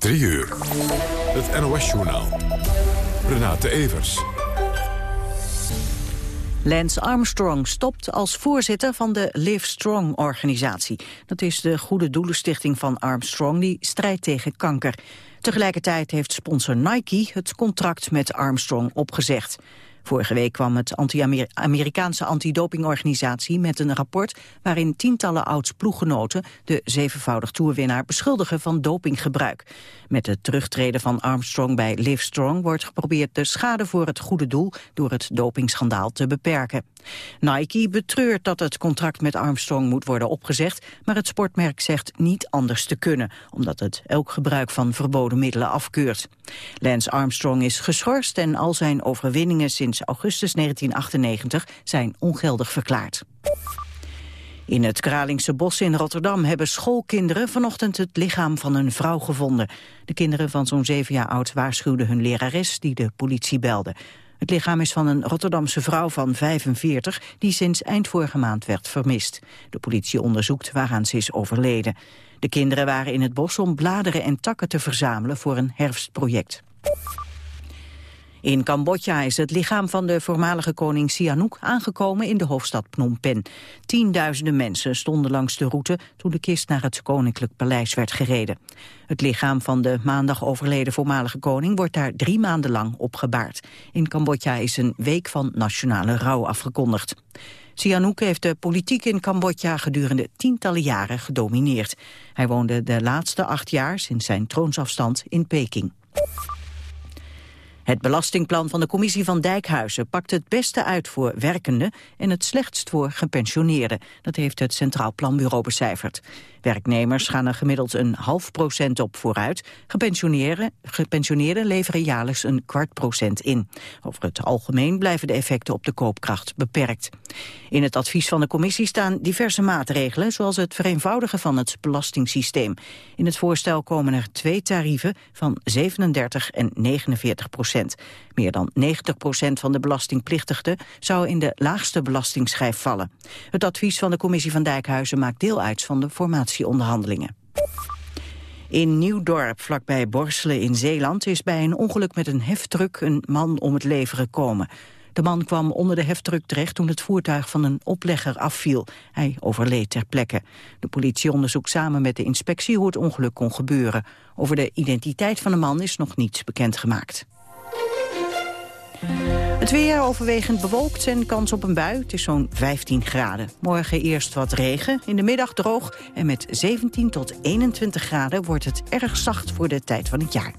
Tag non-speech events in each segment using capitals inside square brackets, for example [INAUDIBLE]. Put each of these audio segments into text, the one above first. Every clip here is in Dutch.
3 uur. Het NOS-journaal. Renate Evers. Lance Armstrong stopt als voorzitter van de Live Strong-organisatie. Dat is de goede doelenstichting van Armstrong die strijdt tegen kanker. Tegelijkertijd heeft sponsor Nike het contract met Armstrong opgezegd. Vorige week kwam het Anti-Amerikaanse antidopingorganisatie met een rapport waarin tientallen oud-ploeggenoten de zevenvoudig toerwinnaar beschuldigen van dopinggebruik. Met het terugtreden van Armstrong bij Livestrong wordt geprobeerd de schade voor het goede doel door het dopingschandaal te beperken. Nike betreurt dat het contract met Armstrong moet worden opgezegd, maar het sportmerk zegt niet anders te kunnen, omdat het elk gebruik van verboden middelen afkeurt. Lance Armstrong is geschorst en al zijn overwinningen sinds augustus 1998 zijn ongeldig verklaard. In het Kralingse bos in Rotterdam hebben schoolkinderen vanochtend het lichaam van een vrouw gevonden. De kinderen van zo'n zeven jaar oud waarschuwden hun lerares die de politie belde. Het lichaam is van een Rotterdamse vrouw van 45 die sinds eind vorige maand werd vermist. De politie onderzoekt waaraan ze is overleden. De kinderen waren in het bos om bladeren en takken te verzamelen voor een herfstproject. In Cambodja is het lichaam van de voormalige koning Sihanouk aangekomen in de hoofdstad Phnom Penh. Tienduizenden mensen stonden langs de route toen de kist naar het koninklijk paleis werd gereden. Het lichaam van de maandag overleden voormalige koning wordt daar drie maanden lang opgebaard. In Cambodja is een week van nationale rouw afgekondigd. Sihanouk heeft de politiek in Cambodja gedurende tientallen jaren gedomineerd. Hij woonde de laatste acht jaar sinds zijn troonsafstand in Peking. Het belastingplan van de commissie van Dijkhuizen pakt het beste uit voor werkenden en het slechtst voor gepensioneerden. Dat heeft het Centraal Planbureau becijferd. Werknemers gaan er gemiddeld een half procent op vooruit. Gepensioneerden, gepensioneerden leveren jaarlijks een kwart procent in. Over het algemeen blijven de effecten op de koopkracht beperkt. In het advies van de commissie staan diverse maatregelen... zoals het vereenvoudigen van het belastingssysteem. In het voorstel komen er twee tarieven van 37 en 49 procent. Meer dan 90 procent van de belastingplichtigden... zou in de laagste belastingsschijf vallen. Het advies van de commissie van Dijkhuizen maakt deel uit van de formatieonderhandelingen. In Nieuwdorp, vlakbij Borselen in Zeeland, is bij een ongeluk met een heftruck een man om het leven gekomen. De man kwam onder de heftruck terecht toen het voertuig van een oplegger afviel. Hij overleed ter plekke. De politie onderzoekt samen met de inspectie hoe het ongeluk kon gebeuren. Over de identiteit van de man is nog niets bekendgemaakt. Het weer overwegend bewolkt en kans op een bui. Het is zo'n 15 graden. Morgen eerst wat regen, in de middag droog... en met 17 tot 21 graden wordt het erg zacht voor de tijd van het jaar.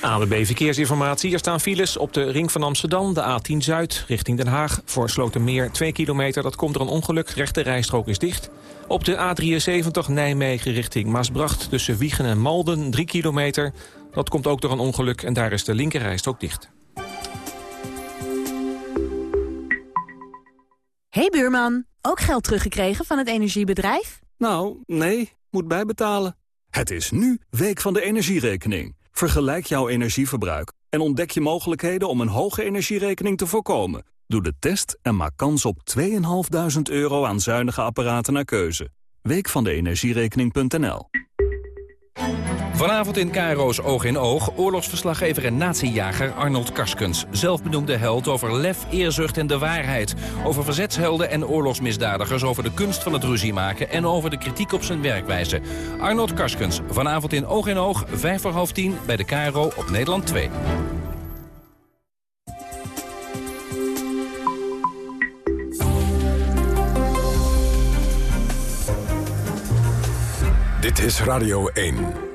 ANWB Verkeersinformatie. Er staan files op de ring van Amsterdam, de A10 Zuid, richting Den Haag. Voor Slotermeer 2 kilometer, dat komt er een ongeluk. Rechte rijstrook is dicht. Op de A73 Nijmegen richting Maasbracht tussen Wiegen en Malden 3 kilometer. Dat komt ook door een ongeluk en daar is de linkerrijstrook dicht. Hey buurman, ook geld teruggekregen van het energiebedrijf? Nou, nee, moet bijbetalen. Het is nu Week van de Energierekening. Vergelijk jouw energieverbruik en ontdek je mogelijkheden om een hoge energierekening te voorkomen. Doe de test en maak kans op 2.500 euro aan zuinige apparaten naar keuze. Week van de energierekening.nl Vanavond in Cairo's Oog in Oog, oorlogsverslaggever en natiejager Arnold Karskens. Zelfbenoemde held over lef, eerzucht en de waarheid. Over verzetshelden en oorlogsmisdadigers, over de kunst van het ruzie maken... en over de kritiek op zijn werkwijze. Arnold Karskens, vanavond in Oog in Oog, vijf voor half tien... bij de Cairo op Nederland 2. Dit is Radio 1.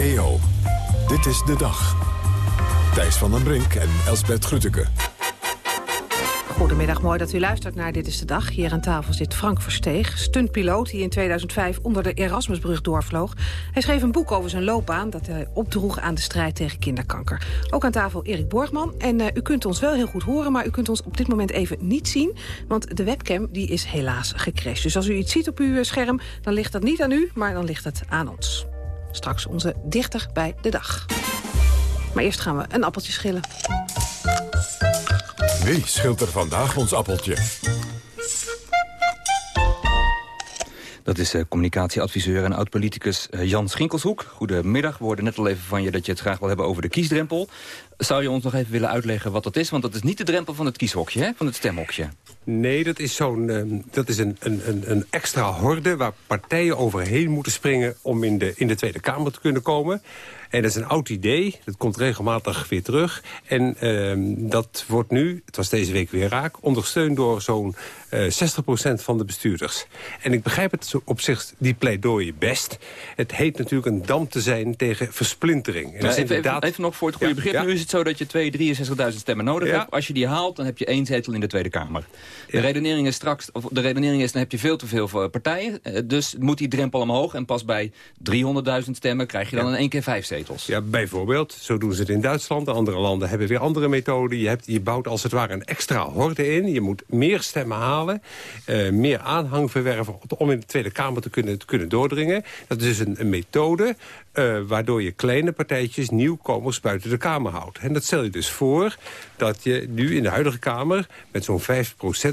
EO, dit is de dag. Thijs van den Brink en Elsbert Grütke. Goedemiddag, mooi dat u luistert naar Dit is de Dag. Hier aan tafel zit Frank Versteeg, stuntpiloot... die in 2005 onder de Erasmusbrug doorvloog. Hij schreef een boek over zijn loopbaan... dat hij opdroeg aan de strijd tegen kinderkanker. Ook aan tafel Erik Borgman. En uh, u kunt ons wel heel goed horen... maar u kunt ons op dit moment even niet zien... want de webcam die is helaas gecrashed. Dus als u iets ziet op uw scherm, dan ligt dat niet aan u... maar dan ligt het aan ons. Straks onze dichter bij de dag. Maar eerst gaan we een appeltje schillen. Wie schilt er vandaag ons appeltje? Dat is uh, communicatieadviseur en oud-politicus uh, Jan Schinkelshoek. Goedemiddag, we hoorden net al even van je dat je het graag wil hebben over de kiesdrempel. Zou je ons nog even willen uitleggen wat dat is? Want dat is niet de drempel van het kieshokje, hè? van het stemhokje. Nee, dat is, zo'n, uh, dat is een, een, een extra horde waar partijen overheen moeten springen... om in de, in de Tweede Kamer te kunnen komen. En dat is een oud idee, dat komt regelmatig weer terug. En uh, dat wordt nu, het was deze week weer raak... ondersteund door zo'n uh, eh, 60% van de bestuurders. En ik begrijp het op zich, die pleidooien best. Het heet natuurlijk een dam te zijn tegen versplintering. En ja, even, inderdaad... even, nog voor het goede ja, begrip. Ja. Nu is het zo dat je 263.000 stemmen nodig hebt. Als je die haalt, dan heb je één zetel in de Tweede Kamer. De redenering is straks, of de redenering is, dan heb je veel te veel partijen. Uh, dus moet die drempel omhoog. En pas bij 300.000 stemmen krijg je dan in één keer vijf zetels. Ja, bijvoorbeeld. Zo doen ze het in Duitsland. De andere landen hebben weer andere methoden. Je, hebt, je bouwt als het ware een extra horde in. Je moet meer stemmen halen. Uh, meer aanhang verwerven om in de Tweede Kamer te kunnen, te kunnen doordringen. Dat is dus een, een methode uh, waardoor je kleine partijtjes nieuwkomers buiten de Kamer houdt. En dat stel je dus voor dat je nu in de huidige Kamer... met zo'n 5%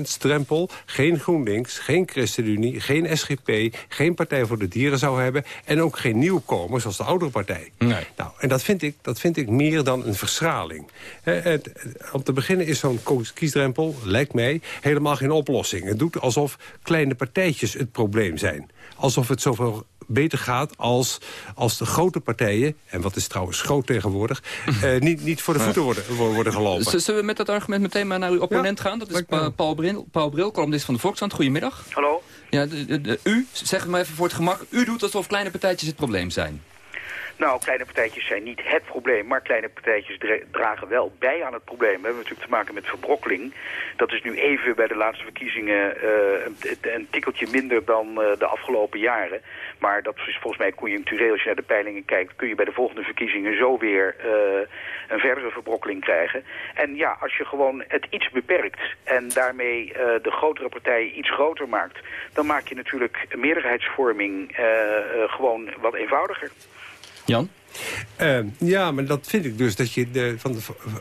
strempel geen GroenLinks, geen ChristenUnie... geen SGP, geen Partij voor de Dieren zou hebben... en ook geen nieuwkomers als de oudere partij. Nee. Nou, en dat vind, ik, dat vind ik meer dan een verschraling. het, om te beginnen is zo'n kiesdrempel, lijkt mij, helemaal geen oplossing. Het doet alsof kleine partijtjes het probleem zijn. Alsof het zoveel beter gaat als, als de grote partijen... en wat is trouwens groot tegenwoordig... uh, [LAUGHS] niet, niet voor de voeten worden, worden gelopen. Zullen we met dat argument meteen maar naar uw opponent gaan? Dat is Paul Bril, Paul Bril, columnist van de Volkskrant. Goedemiddag. Hallo. Ja, de, de, u, zeg het maar even voor het gemak... u doet alsof kleine partijtjes het probleem zijn. Nou, kleine partijtjes zijn niet het probleem, maar kleine partijtjes dragen wel bij aan het probleem. We hebben natuurlijk te maken met verbrokkeling. Dat is nu even bij de laatste verkiezingen uh, een, tikkeltje minder dan uh, de afgelopen jaren. Maar dat is volgens mij conjunctureel. Als je naar de peilingen kijkt, kun je bij de volgende verkiezingen zo weer uh, een verdere verbrokkeling krijgen. En ja, als je gewoon het iets beperkt en daarmee de grotere partijen iets groter maakt... dan maak je natuurlijk meerderheidsvorming gewoon wat eenvoudiger. Jan? Uh, ja, maar dat vind ik dus dat je de, van,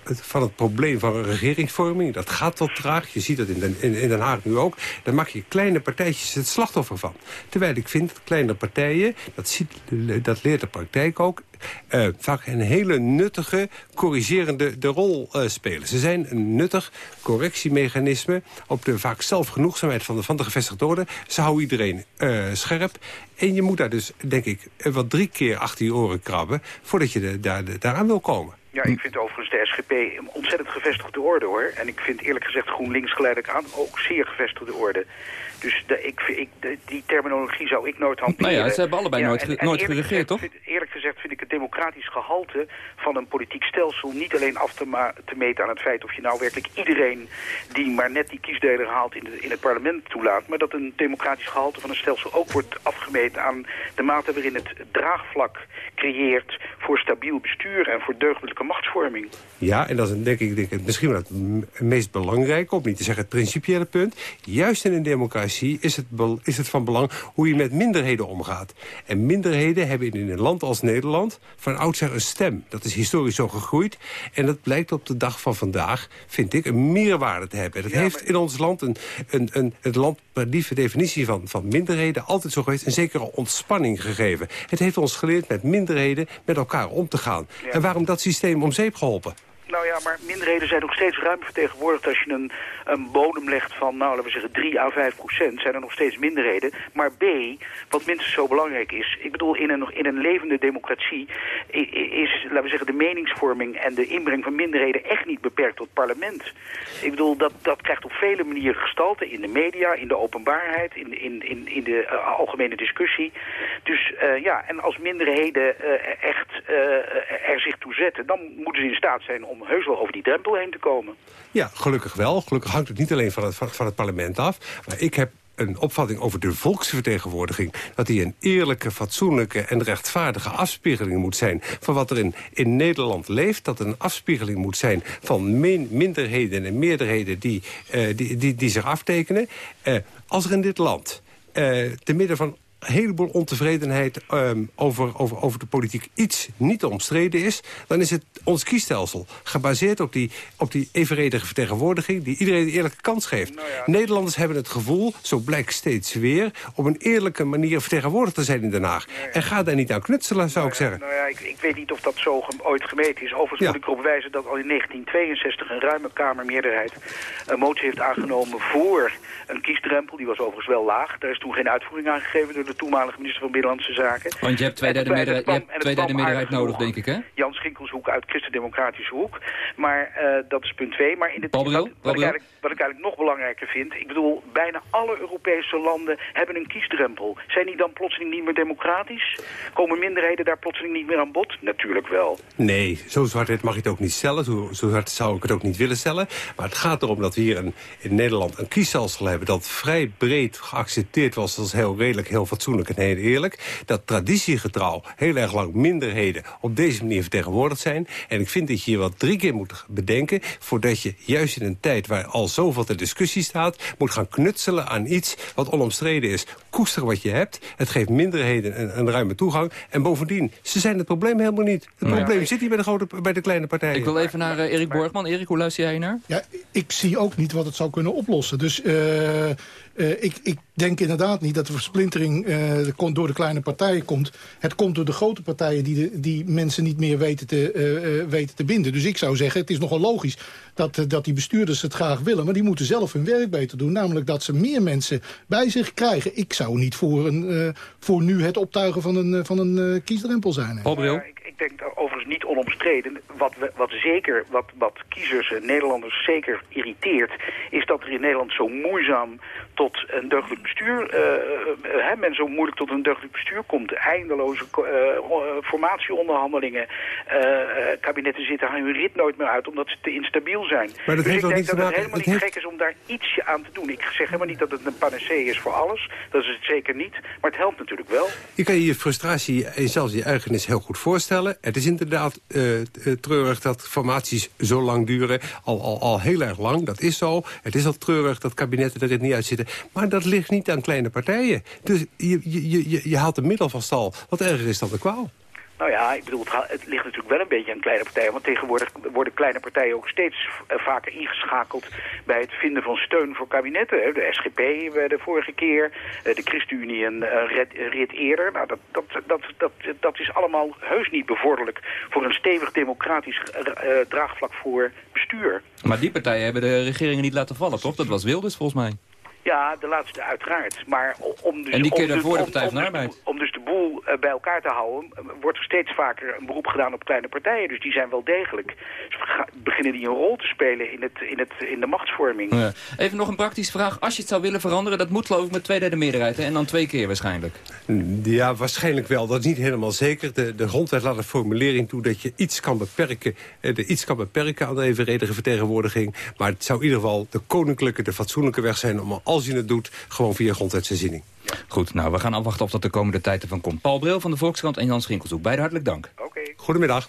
van het probleem van regeringsvorming... dat gaat wat traag, je ziet dat in Den, in, in Haag nu ook... dan maak je kleine partijtjes het slachtoffer van. Terwijl ik vind dat kleine partijen, dat, ziet, dat leert de praktijk ook... Uh, vaak een hele nuttige, corrigerende de rol uh, spelen. Ze zijn een nuttig correctiemechanisme op de vaak zelfgenoegzaamheid van de, van de gevestigde orde. Ze houden iedereen uh, scherp. En je moet daar dus, denk ik, wat drie keer achter je oren krabben... voordat je daar, daaraan wil komen. Ja, ik vind overigens de SGP een ontzettend gevestigde orde, hoor. En ik vind eerlijk gezegd GroenLinks geleidelijk aan ook zeer gevestigde orde. Dus de, ik, ik, de, die terminologie zou ik nooit hanteren. Nou ja, ze hebben allebei nooit, en, nooit geregeerd, toch? eerlijk gezegd vind ik het democratisch gehalte van een politiek stelsel... niet alleen af te, te, meten aan het feit of je nou werkelijk iedereen... die maar net die kiesdeler haalt in, de, in het parlement toelaat... maar dat een democratisch gehalte van een stelsel ook wordt afgemeten... aan de mate waarin het draagvlak creëert voor stabiel bestuur... en voor deugdelijke machtsvorming. Ja, en dat is denk ik, denk ik misschien wel het meest belangrijke... om niet te zeggen het principiële punt. Juist in een democratie is het, is het van belang hoe je met minderheden omgaat. En minderheden hebben in een land als Nederland van oudsher een stem. Dat is historisch zo gegroeid. En dat blijkt op de dag van vandaag, vind ik, een meerwaarde te hebben. Dat heeft in ons land, een, een, een, het land per lieve definitie van, van minderheden... altijd zo geweest een zekere ontspanning gegeven. Het heeft ons geleerd met minderheden met elkaar om te gaan. En waarom dat systeem om zeep geholpen? Nou ja, maar minderheden zijn nog steeds ruim vertegenwoordigd. Als je een, een bodem legt van, nou, laten we zeggen 3 à 5 procent, zijn er nog steeds minderheden. Maar B, wat minstens zo belangrijk is, ik bedoel, in een, in een levende democratie is, laten we zeggen, de meningsvorming en de inbreng van minderheden echt niet beperkt tot parlement. Ik bedoel, dat, dat krijgt op vele manieren gestalte in de media, in de openbaarheid, in, in, in, in de uh, algemene discussie. Dus uh, ja, en als minderheden uh, echt er zich toe zetten, dan moeten ze in staat zijn om om heus wel over die drempel heen te komen. Ja, gelukkig wel. Gelukkig hangt het niet alleen van het, van het parlement af. Maar ik heb een opvatting over de volksvertegenwoordiging... dat die een eerlijke, fatsoenlijke en rechtvaardige afspiegeling moet zijn... van wat er in, in Nederland leeft. Dat een afspiegeling moet zijn van minderheden en meerderheden... die, uh, die, die, die zich aftekenen. Uh, als er in dit land, uh, te midden van heleboel ontevredenheid ehm, over, over, over de politiek iets niet omstreden is... dan is het ons kiesstelsel gebaseerd op die, op die evenredige vertegenwoordiging... die iedereen een eerlijke kans geeft. Nou Nederlanders hebben het gevoel, zo blijkt steeds weer... op een eerlijke manier vertegenwoordigd te zijn in Den Haag. En ga daar niet aan knutselen, zou ik nou zeggen. Nou ja, ik, ik, weet niet of dat zo ooit gemeten is. Overigens moet ik erop wijzen dat al in 1962 een ruime Kamermeerderheid... een motie heeft aangenomen voor een kiesdrempel. Die was overigens wel laag. Daar is toen geen uitvoering aan gegeven door de toenmalige minister van Binnenlandse Zaken. Want je hebt twee derde meerderheid, je hebt twee derde meerderheid nodig, denk ik, hè? Jan Schinkelshoek uit Christen-Democratische Hoek. Maar uh, dat is punt twee. Maar in dit, wat, wat, ik eigenlijk, wat ik eigenlijk nog belangrijker vind... ik bedoel, bijna alle Europese landen hebben een kiesdrempel. Zijn die dan plotseling niet meer democratisch? Komen minderheden daar plotseling niet meer aan bod? Natuurlijk wel. Nee, zo zwart mag je het ook niet stellen. Zo, zo zwart zou ik het ook niet willen stellen. Maar het gaat erom dat we hier een, in Nederland een kiesstelsel hebben... dat vrij breed geaccepteerd was als heel redelijk, heel fatsoenlijk en heel eerlijk. Dat traditiegetrouw heel erg lang minderheden op deze manier vertegenwoordigd zijn. En ik vind dat je hier wat drie keer moet bedenken... voordat je juist in een tijd waar al zoveel ter discussie staat... moet gaan knutselen aan iets wat onomstreden is. Koester wat je hebt. Het geeft minderheden een, een ruime toegang. En bovendien, ze zijn het probleem helemaal niet. Het probleem zit hier bij de, grote, bij de kleine partijen. Ik wil even naar uh, Erik Borgman. Erik, hoe luister jij naar? Ja, ik zie ook niet wat het zou kunnen oplossen. Dus uh, uh, ik, ik, denk inderdaad niet dat de versplintering uh, door de kleine partijen komt. Het komt door de grote partijen die, de, die mensen niet meer weten te, uh, weten te binden. Dus ik zou zeggen, het is nogal logisch dat, dat die bestuurders het graag willen. Maar die moeten zelf hun werk beter doen. Namelijk dat ze meer mensen bij zich krijgen. Ik zou niet voor, een, voor nu het optuigen van een, van een kiesdrempel zijn. Paul Bril? ik denk overigens niet onomstreden. Wat, we, wat zeker, wat, wat kiezers en Nederlanders zeker irriteert... is dat er in Nederland zo moeizaam tot een deugdelijk bestuur... Uh, men zo moeilijk tot een deugdelijk bestuur komt. Eindeloze uh, formatieonderhandelingen. kabinetten zitten hun rit nooit meer uit omdat ze te instabiel zijn. Maar dat dus heeft ik denk dat het helemaal niet gek is om daar ietsje aan te doen. Ik zeg helemaal niet dat het een panacee is voor alles. Dat is het zeker niet. Maar het helpt natuurlijk wel. Je kan je je frustratie en zelfs je ergernis heel goed voorstellen. Het is inderdaad treurig dat formaties zo lang duren. Al, al, al heel erg lang, dat is zo. Het is al treurig dat kabinetten er niet uitzitten. Maar dat ligt niet aan kleine partijen. Dus je, je, je, je haalt een middel van stal wat erger is dan de kwaal. Nou ja, ik bedoel, het, ligt natuurlijk wel een beetje aan kleine partijen. Want tegenwoordig worden kleine partijen ook steeds eh, vaker ingeschakeld... bij het vinden van steun voor kabinetten. De SGP de vorige keer, eh, de ChristenUnie een rit, eerder. Nou, dat, dat, dat, dat, dat is allemaal heus niet bevorderlijk... voor een stevig democratisch draagvlak voor bestuur. Maar die partijen hebben de regeringen niet laten vallen, toch? Dat was Wilders volgens mij. Ja, de laatste uiteraard. Maar om dus, en die keer daarvoor de Partij van Arbeid. Dus, om dus de boel uh, bij elkaar te houden... Uh, wordt er steeds vaker een beroep gedaan op kleine partijen. Dus die zijn wel degelijk. Dus beginnen die een rol te spelen in, het, in, het, in de machtsvorming. Ja. Even nog een praktische vraag. Als je het zou willen veranderen... dat moet geloof ik met twee derde meerderheid. Hè? En dan twee keer waarschijnlijk. Ja, waarschijnlijk wel. Dat is niet helemaal zeker. De, de grondwet laat een formulering toe dat je iets kan beperken... Eh, de iets kan beperken aan de evenredige vertegenwoordiging. Maar het zou in ieder geval de koninklijke, de fatsoenlijke weg zijn... om als je het doet, gewoon via grondwetsherziening. Goed, nou, we gaan afwachten of dat de komende tijd ervan komt. Paul Bril van de Volkskrant en Jan Schinkelshoek. Beide hartelijk dank. Oké. Goedemiddag.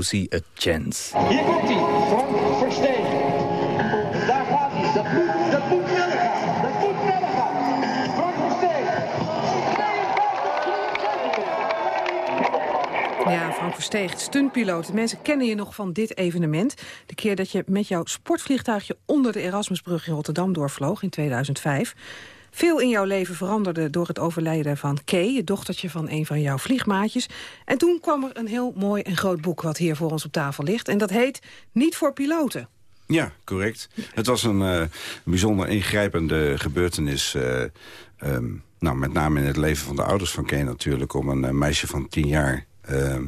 See a Chance. Hier komt hij, Frank Verstegen. Daar gaat hij. Dat moet, dat moet sneller gaan. Dat moet sneller gaan. Frank Verstegen. Ja, Frank Versteeg, stuntpiloot. Mensen kennen je nog van dit evenement. De keer dat je met jouw sportvliegtuigje onder de Erasmusbrug in Rotterdam doorvloog in 2005. Veel in jouw leven veranderde door het overlijden van Kay... het dochtertje van een van jouw vliegmaatjes. En toen kwam er een heel mooi en groot boek... wat hier voor ons op tafel ligt. En dat heet Niet voor piloten. Ja, correct. Het was een uh, bijzonder ingrijpende gebeurtenis... Uh, um, nou, met name in het leven van de ouders van Kay natuurlijk... om een uh, meisje van tien jaar ehm,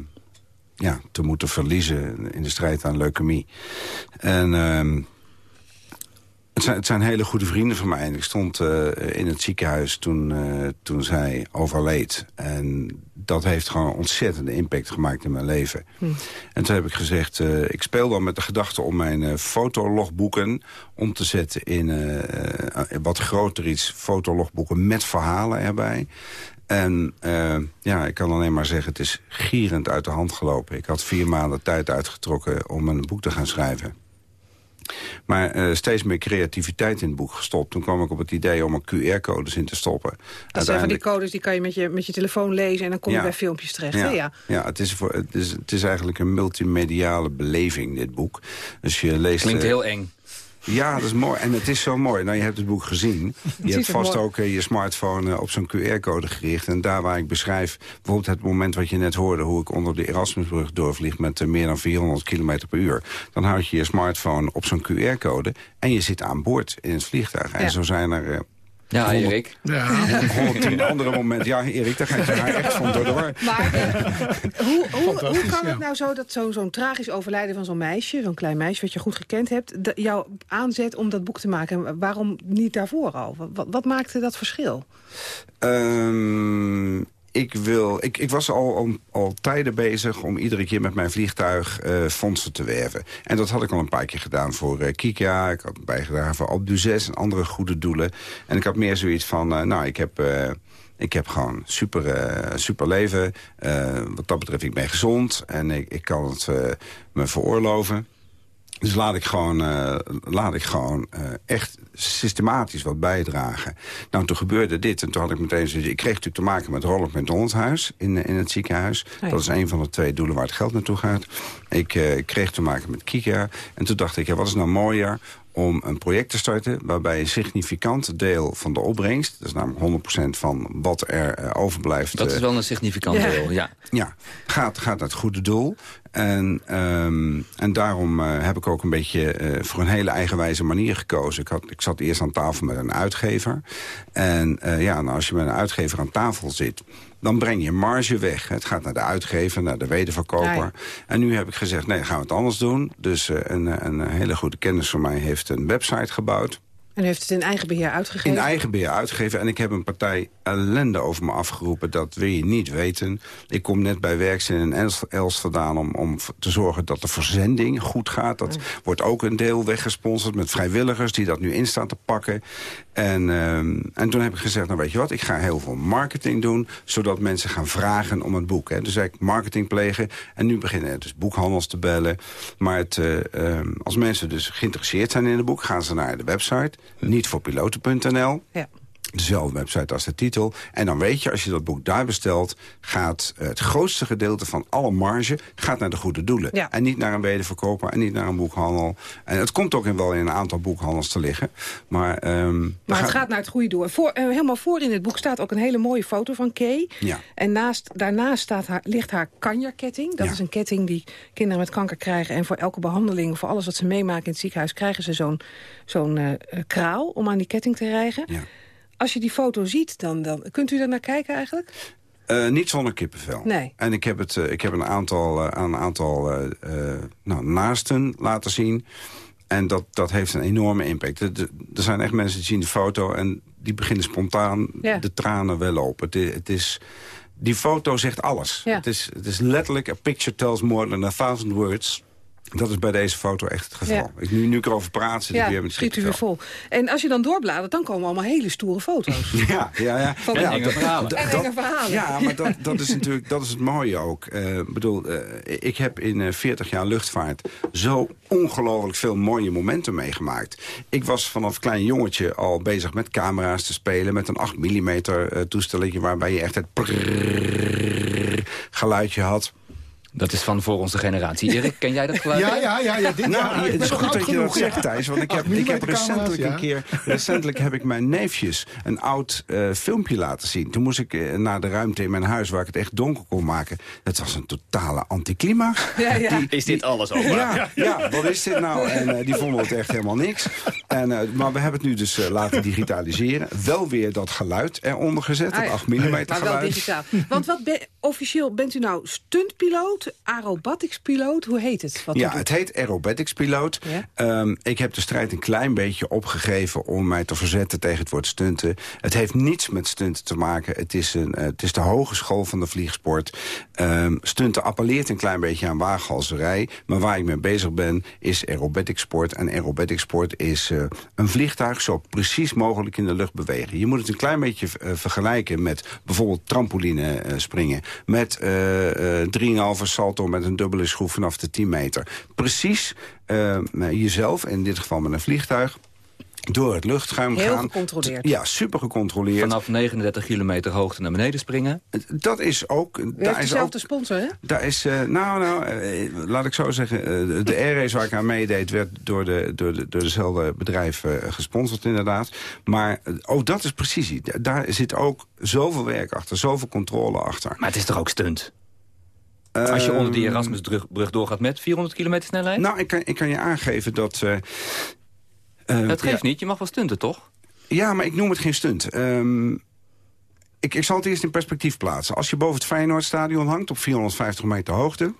ja, te moeten verliezen in de strijd aan leukemie. En... Het zijn, het zijn, hele goede vrienden van mij. En ik stond uh, in het ziekenhuis toen, uh, toen zij overleed. En dat heeft gewoon ontzettende impact gemaakt in mijn leven. Hm. En toen heb ik gezegd, uh, ik speel dan met de gedachte om mijn fotologboeken om te zetten in wat groter iets, fotologboeken met verhalen erbij. En ja, ik kan alleen maar zeggen, het is gierend uit de hand gelopen. Ik had vier maanden tijd uitgetrokken om een boek te gaan schrijven. Maar uh, steeds meer creativiteit in het boek gestopt. Toen kwam ik op het idee om er QR-codes in te stoppen. Dat zijn van die codes die kan je met je, met je telefoon lezen... en dan kom je bij filmpjes terecht. Ja, ja. ja het, is voor, het, is, het is eigenlijk een multimediale beleving, dit boek. Dus je leest, Klinkt heel eng. Ja, dat is mooi. En het is zo mooi. Nou, je hebt het boek gezien. [LAUGHS] Je hebt vast ook uh, je smartphone uh, op zo'n QR-code gericht. En daar waar ik beschrijf, bijvoorbeeld het moment wat je net hoorde... hoe ik onder de Erasmusbrug doorvlieg met uh, meer dan 400 km per uur. Dan houd je je smartphone op zo'n QR-code en je zit aan boord in het vliegtuig. Ja. En zo zijn er ja, Erik. Ja. [LAUGHS] 110 andere momenten. Ja, Erik, daar gaat je haar echt van door. Maar uh, [LAUGHS] hoe, hoe, hoe kan het nou zo dat zo'n zo tragisch overlijden van zo'n meisje... zo'n klein meisje wat je goed gekend hebt... jou aanzet om dat boek te maken? Waarom niet daarvoor al? Wat, wat maakte dat verschil? Um, ik, wil, ik, ik was al, al, tijden bezig om iedere keer met mijn vliegtuig uh, fondsen te werven. En dat had ik al een paar keer gedaan voor uh, Kika. Ik had bijgedragen voor Alpe 6 en andere goede doelen. En ik had meer zoiets van, uh, nou, ik heb... Ik heb gewoon super, super leven. Wat dat betreft, ik ben gezond en ik, ik kan het me veroorloven. Dus laat ik gewoon, uh, laat ik gewoon uh, echt systematisch wat bijdragen. Nou, toen gebeurde dit. En toen had ik meteen. Ik kreeg natuurlijk te maken met Ronald McDonald Huis in, in het ziekenhuis. Oh Dat is een van de twee doelen waar het geld naartoe gaat. Ik, uh, ik kreeg te maken met Kika. En toen dacht ik, ja, wat is nou mooier om een project te starten... waarbij een significant deel van de opbrengst... dat is namelijk 100% van wat er uh, overblijft... Dat is wel een significant ja. deel, ja. Ja, gaat, gaat naar het goede doel. En, um, en daarom uh, heb ik ook een beetje uh, voor een hele eigenwijze manier gekozen. Ik, had, ik zat eerst aan tafel met een uitgever. En uh, ja, nou, als je met een uitgever aan tafel zit dan breng je marge weg. Het gaat naar de uitgever, naar de wederverkoper. Ja. En nu heb ik gezegd, nee, gaan we het anders doen. Dus uh, een, een hele goede kennis van mij heeft een website gebouwd. En heeft het in eigen beheer uitgegeven? In eigen beheer uitgegeven. En ik heb een partij ellende over me afgeroepen. Dat wil je niet weten. Ik kom net bij werkzin in Els, Els vandaan om, om te zorgen dat de verzending goed gaat. Dat ja. wordt ook een deel weggesponsord met vrijwilligers die dat nu in staan te pakken. En, um, en toen heb ik gezegd, nou weet je wat, ik ga heel veel marketing doen... zodat mensen gaan vragen om het boek. Hè. Dus ik marketing plegen. En nu beginnen dus boekhandels te bellen. Maar het, uh, um, als mensen dus geïnteresseerd zijn in het boek... gaan ze naar de website, niet voor piloten.nl. Ja dezelfde website als de titel. En dan weet je, als je dat boek daar bestelt... gaat het grootste gedeelte van alle marge gaat naar de goede doelen. Ja. En niet naar een wederverkoper en niet naar een boekhandel. En het komt ook in wel in een aantal boekhandels te liggen. Maar, um, maar het gaat naar het goede doel. Voor, uh, helemaal voor in het boek staat ook een hele mooie foto van Kay. Ja. En naast, daarnaast staat haar, ligt haar kanjerketting. Dat Ja. is een ketting die kinderen met kanker krijgen. En voor elke behandeling, voor alles wat ze meemaken in het ziekenhuis... krijgen ze zo'n zo'n uh, kraal om aan die ketting te rijgen. Ja. Als je die foto ziet, dan, dan kunt u daar naar kijken eigenlijk? Uh, niet zonder kippenvel. Nee. En ik heb, het, uh, ik heb een aantal, uh, een aantal nou, naasten laten zien. En dat, dat heeft een enorme impact. Er, er zijn echt mensen die zien de foto en die beginnen spontaan Ja. de tranen wel lopen. Het, het is, die foto zegt alles. Ja. Het, is, het is letterlijk, a picture tells more than a thousand words. Dat is bij deze foto echt het geval. Ja. Ik, nu, nu ik erover praat, zit ja, ik weer met schiet u weer vol. En als je dan doorbladert, dan komen allemaal hele stoere foto's. [LAUGHS] Ja, ja, ja. Van ja, enge verhalen. En enge verhalen. Ja, maar dat, [LAUGHS] dat is natuurlijk dat is het mooie ook. Eh, Ik bedoel, eh, ik heb in eh, 40 jaar luchtvaart zo ongelooflijk veel mooie momenten meegemaakt. Ik was vanaf klein jongetje al bezig met camera's te spelen... met een 8 mm toestelletje waarbij je echt het geluidje had... Dat is van voor onze generatie. [LAUGHS] Erik, ken jij dat geluid? Ja, ja, ja, ja, dit- ja, nou, het is goed dat je dat genoeg, zegt, ja. Thijs. Want ik heb, Ach, ik heb recentelijk camera's, een ja. keer... Recentelijk heb ik mijn neefjes een oud eh, filmpje laten zien. Toen moest ik eh, naar de ruimte in mijn huis... waar ik het echt donker kon maken. Het was een totale anticlimax. [LAUGHS] Ja, ja. Die- Is dit alles over? ja, ja, wat is dit nou? En eh, die vonden het echt helemaal niks. En, eh, maar we hebben het nu dus laten digitaliseren. Wel weer dat geluid eronder gezet, Ah, dat ja. 8 mm Maar wel geluid. digitaal. Want wat ben- officieel bent u nou stuntpiloot, aerobatics-piloot? Hoe heet het? Wat ja, het heet aerobatics piloot. Ja. Ehm, ik heb de strijd een klein beetje opgegeven om mij te verzetten tegen het woord stunten. Het heeft niets met stunten te maken. Het is, een, eh, het is de hogeschool van de vliegsport. Ehm, stunten appelleert een klein beetje aan waaghalzerij. Maar waar ik mee bezig ben is aerobatic sport. En aerobatic sport is eh, een vliegtuig zo precies mogelijk in de lucht bewegen. Je moet het een klein beetje eh, vergelijken met bijvoorbeeld trampoline springen. Met eh, eh, 3,5 salto met een dubbele schroef vanaf de 10 meter. Precies eh, jezelf, in dit geval met een vliegtuig... door het luchtschuim Heel gaan. gecontroleerd. Ja, super gecontroleerd. Vanaf 39 kilometer hoogte naar beneden springen. Dat is ook... U Daar is ook dezelfde sponsor, hè? daar is, eh, nou, nou eh, laat ik zo zeggen, eh, de Air Race waar ik aan meedeed... werd door, de, door, de, door dezelfde bedrijf eh, gesponsord inderdaad. Maar ook dat is precisie. Da- Daar zit ook zoveel werk achter, zoveel controle achter. Maar het is toch ook stunt? Als je onder die Erasmusbrug doorgaat met 400 kilometer snelheid? Nou, ik kan, ik kan je aangeven dat... eh, dat geeft ja, niet, je mag wel stunten, toch? Ja, maar ik noem het geen stunt. Ehm, ik, ik zal het eerst in perspectief plaatsen. Als je boven het Feyenoordstadion hangt op 450 meter hoogte...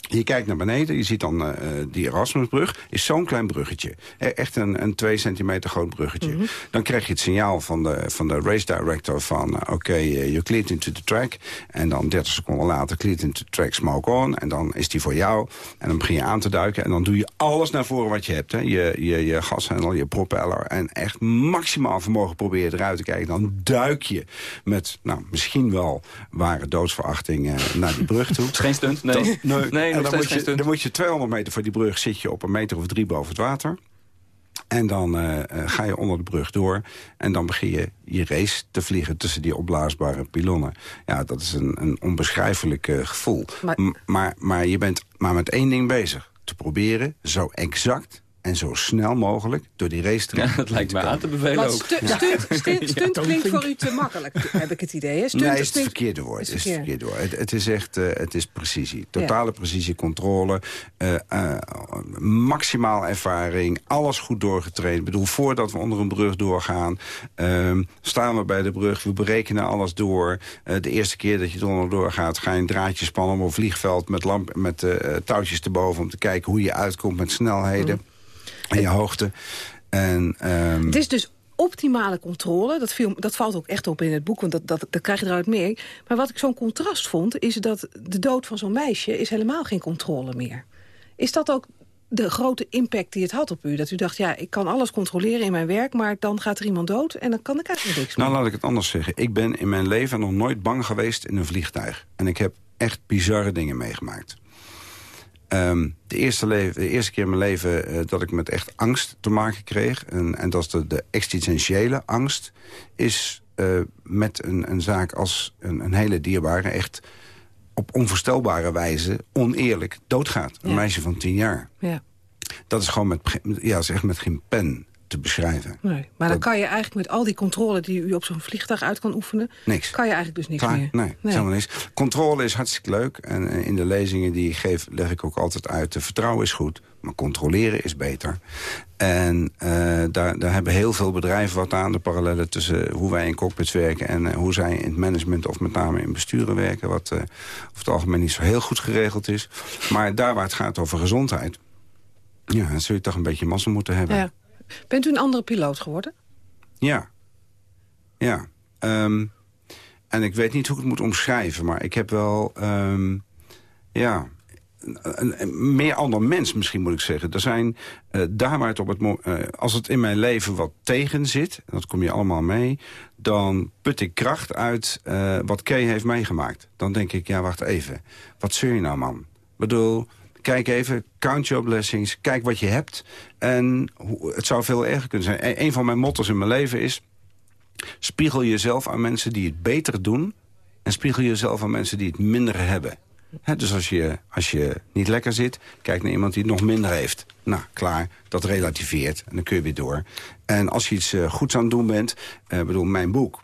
Je kijkt naar beneden, je ziet dan eh, die Erasmusbrug. Is zo'n klein bruggetje. Eh, Echt een, een 2 centimeter groot bruggetje. Dan krijg je het signaal van de, van de race director van... eh, oké, eh, you cleared into the track. En dan 30 seconden later cleared into the track, smoke on. En dan is die voor jou. En dan begin je aan te duiken. En dan doe je alles naar voren wat je hebt. Hè. Je, je, je gashendel, je propeller. En echt maximaal vermogen proberen eruit te kijken. Dan duik je met, nou, misschien wel ware doodsverachting eh, naar die brug toe. [LAUGHS] Het is geen stunt, nee, Nee, en dan moet, je, stunt. dan moet je 200 meter voor die brug zit je op een meter of drie boven het water. En dan eh, eh, ga je onder de brug door. En dan begin je je race te vliegen tussen die opblaasbare pilonnen. Ja, dat is een, een onbeschrijfelijk eh, gevoel. Maar- M- maar, maar je bent maar met één ding bezig. Te proberen zo exact en zo snel mogelijk door die race te Ja, dat lijkt mij aan te bevelen Want ook. stu- stunt, [LAUGHS] stunt, stunt klinkt voor u te makkelijk, heb ik het idee. Hè? Stunt nee, het is het verkeerde woord. is Het is het verkeerd. verkeerde woord. Het, het is echt, eh, het is precisie. Totale precisie, controle, eh, eh, maximaal ervaring, alles goed doorgetraind. Ik bedoel, voordat we onder een brug doorgaan, ehm, staan we bij de brug, we berekenen alles door. Eh, de eerste keer dat je eronder doorgaat, ga je een draadje spannen op een vliegveld met, lamp, met eh, touwtjes erboven om te kijken hoe je uitkomt met snelheden Mm. En je hoogte. En, ehm, Het is dus optimale controle. Dat, viel, dat valt ook echt op in het boek, want dat, dat, dat krijg je eruit mee. Maar wat ik zo'n contrast vond, is dat de dood van zo'n meisje... is helemaal geen controle meer. Is dat ook de grote impact die het had op u? Dat u dacht, ja, ik kan alles controleren in mijn werk... maar dan gaat er iemand dood en dan kan ik eigenlijk niks meer. Nou, laat ik het anders zeggen. Ik ben in mijn leven nog nooit bang geweest in een vliegtuig. En ik heb echt bizarre dingen meegemaakt. Ehm, de, eerste de eerste keer in mijn leven eh, dat ik met echt angst te maken kreeg... en, en dat is de, de existentiële angst... is eh, met een, een zaak als een, een hele dierbare... echt op onvoorstelbare wijze oneerlijk doodgaat. Een Ja. meisje van tien jaar. Ja, Dat is gewoon met, ja, echt met geen pen te beschrijven. nee. Maar dan kan je eigenlijk met al die controle... die u op zo'n vliegtuig uit kan oefenen... Niks. kan je eigenlijk dus niks Klaar? meer. Nee, is helemaal niks. Controle is hartstikke leuk. En eh, in de lezingen die ik geef, leg ik ook altijd uit... de vertrouwen is goed, maar controleren is beter. En eh, daar, daar hebben heel veel bedrijven wat aan. De parallellen tussen hoe wij in cockpits werken... en eh, hoe zij in het management of met name in besturen werken... wat eh, over het algemeen niet zo heel goed geregeld is. Maar daar waar het gaat over gezondheid... ja, dan zul je toch een beetje massa moeten hebben. Ja. Bent u een andere piloot geworden? Ja. Ja. Ehm, en ik weet niet hoe ik het moet omschrijven, maar ik heb wel... ehm, ja, een, meer ander mens, misschien moet ik zeggen. Er zijn uh, daar waar het op het uh, als het in mijn leven wat tegen zit, dat kom je allemaal mee, dan put ik kracht uit uh, wat Kay heeft meegemaakt. Dan denk ik, ja, wacht even. Wat zeur je nou, man? Ik bedoel, kijk even, count your blessings, kijk wat je hebt. En het zou veel erger kunnen zijn. E een van mijn motto's in mijn leven is... spiegel jezelf aan mensen die het beter doen... en spiegel jezelf aan mensen die het minder hebben dus als je, als je niet lekker zit, kijk naar iemand die het nog minder heeft. Nou, klaar, dat relativeert en dan kun je weer door. En als je iets uh, goeds aan het doen bent, uh, bedoel, mijn boek...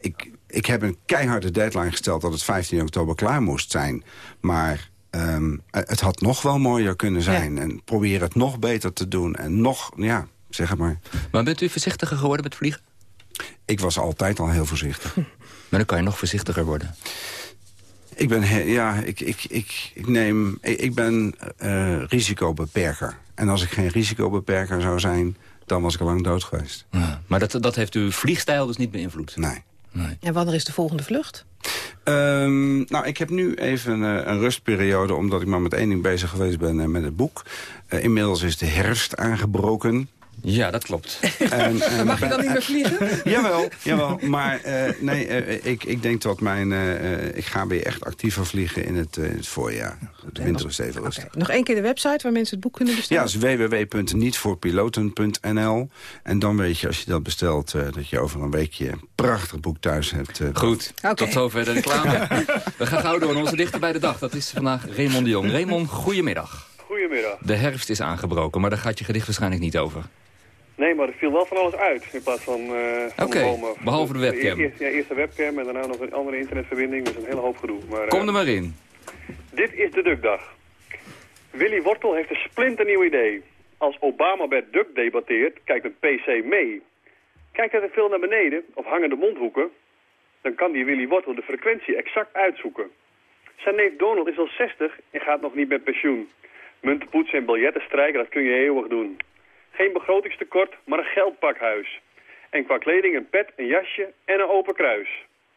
Ik, ik heb een keiharde deadline gesteld dat het 15 oktober klaar moest zijn. Maar um, het had nog wel mooier kunnen zijn. En probeer het nog beter te doen. En nog, ja, zeg maar. Maar bent u voorzichtiger geworden met vliegen? Ik was altijd al heel voorzichtig. [LAUGHS] Maar dan kan je nog voorzichtiger worden. Ik ben, ja, ik, ik, ik, ik neem, ik, ik ben uh, risicobeperker. En als ik geen risicobeperker zou zijn, dan was ik al lang dood geweest. Ja, maar dat, dat heeft uw vliegstijl dus niet beïnvloed? Nee. Nee. En wanneer is de volgende vlucht? Um, nou, ik heb nu even uh, een rustperiode... omdat ik maar met één ding bezig geweest ben, uh, met het boek. Uh, inmiddels is de herfst aangebroken. Ja, dat klopt. [LAUGHS] En, en Mag je dan niet meer [LAUGHS] vliegen? jawel, jawel. [LAUGHS] Maar uh, nee, uh, ik, ik denk dat mijn... Uh, ik ga weer echt actiever vliegen in het, in het voorjaar. De winter is even rustig. Okay. Nog één keer de website waar mensen het boek kunnen bestellen? Ja, is www.nietvoorpiloten.nl. En dan weet je, als je dat bestelt, dat je over een weekje een prachtig boek thuis hebt. Goed, okay. tot zover de reclame. We gaan gauw door naar onze dichter bij de dag. Dat is vandaag Raymond de Jong. Raymond, goedemiddag. Goedemiddag. De herfst is aangebroken, maar daar gaat je gedicht waarschijnlijk niet over. Nee, maar er viel wel van alles uit in plaats van, uh, van behalve de webcam. Eerst, ja, eerst de webcam en daarna nog een andere internetverbinding. Dus een hele hoop gedoe. Maar, Kom er maar in. Dit is de Dukdag. Willy Wortel heeft een splinternieuw idee. Als Obama bij Duk debatteert, kijkt een PC mee. Kijkt hij te veel naar beneden of hangen de mondhoeken... dan kan die Willy Wortel de frequentie exact uitzoeken. Zijn neef Donald is al 60 en gaat nog niet met pensioen. Munten poetsen en biljetten strijken, dat kun je eeuwig doen. Geen begrotingstekort, maar een geldpakhuis. En qua kleding een pet, een jasje en een open kruis.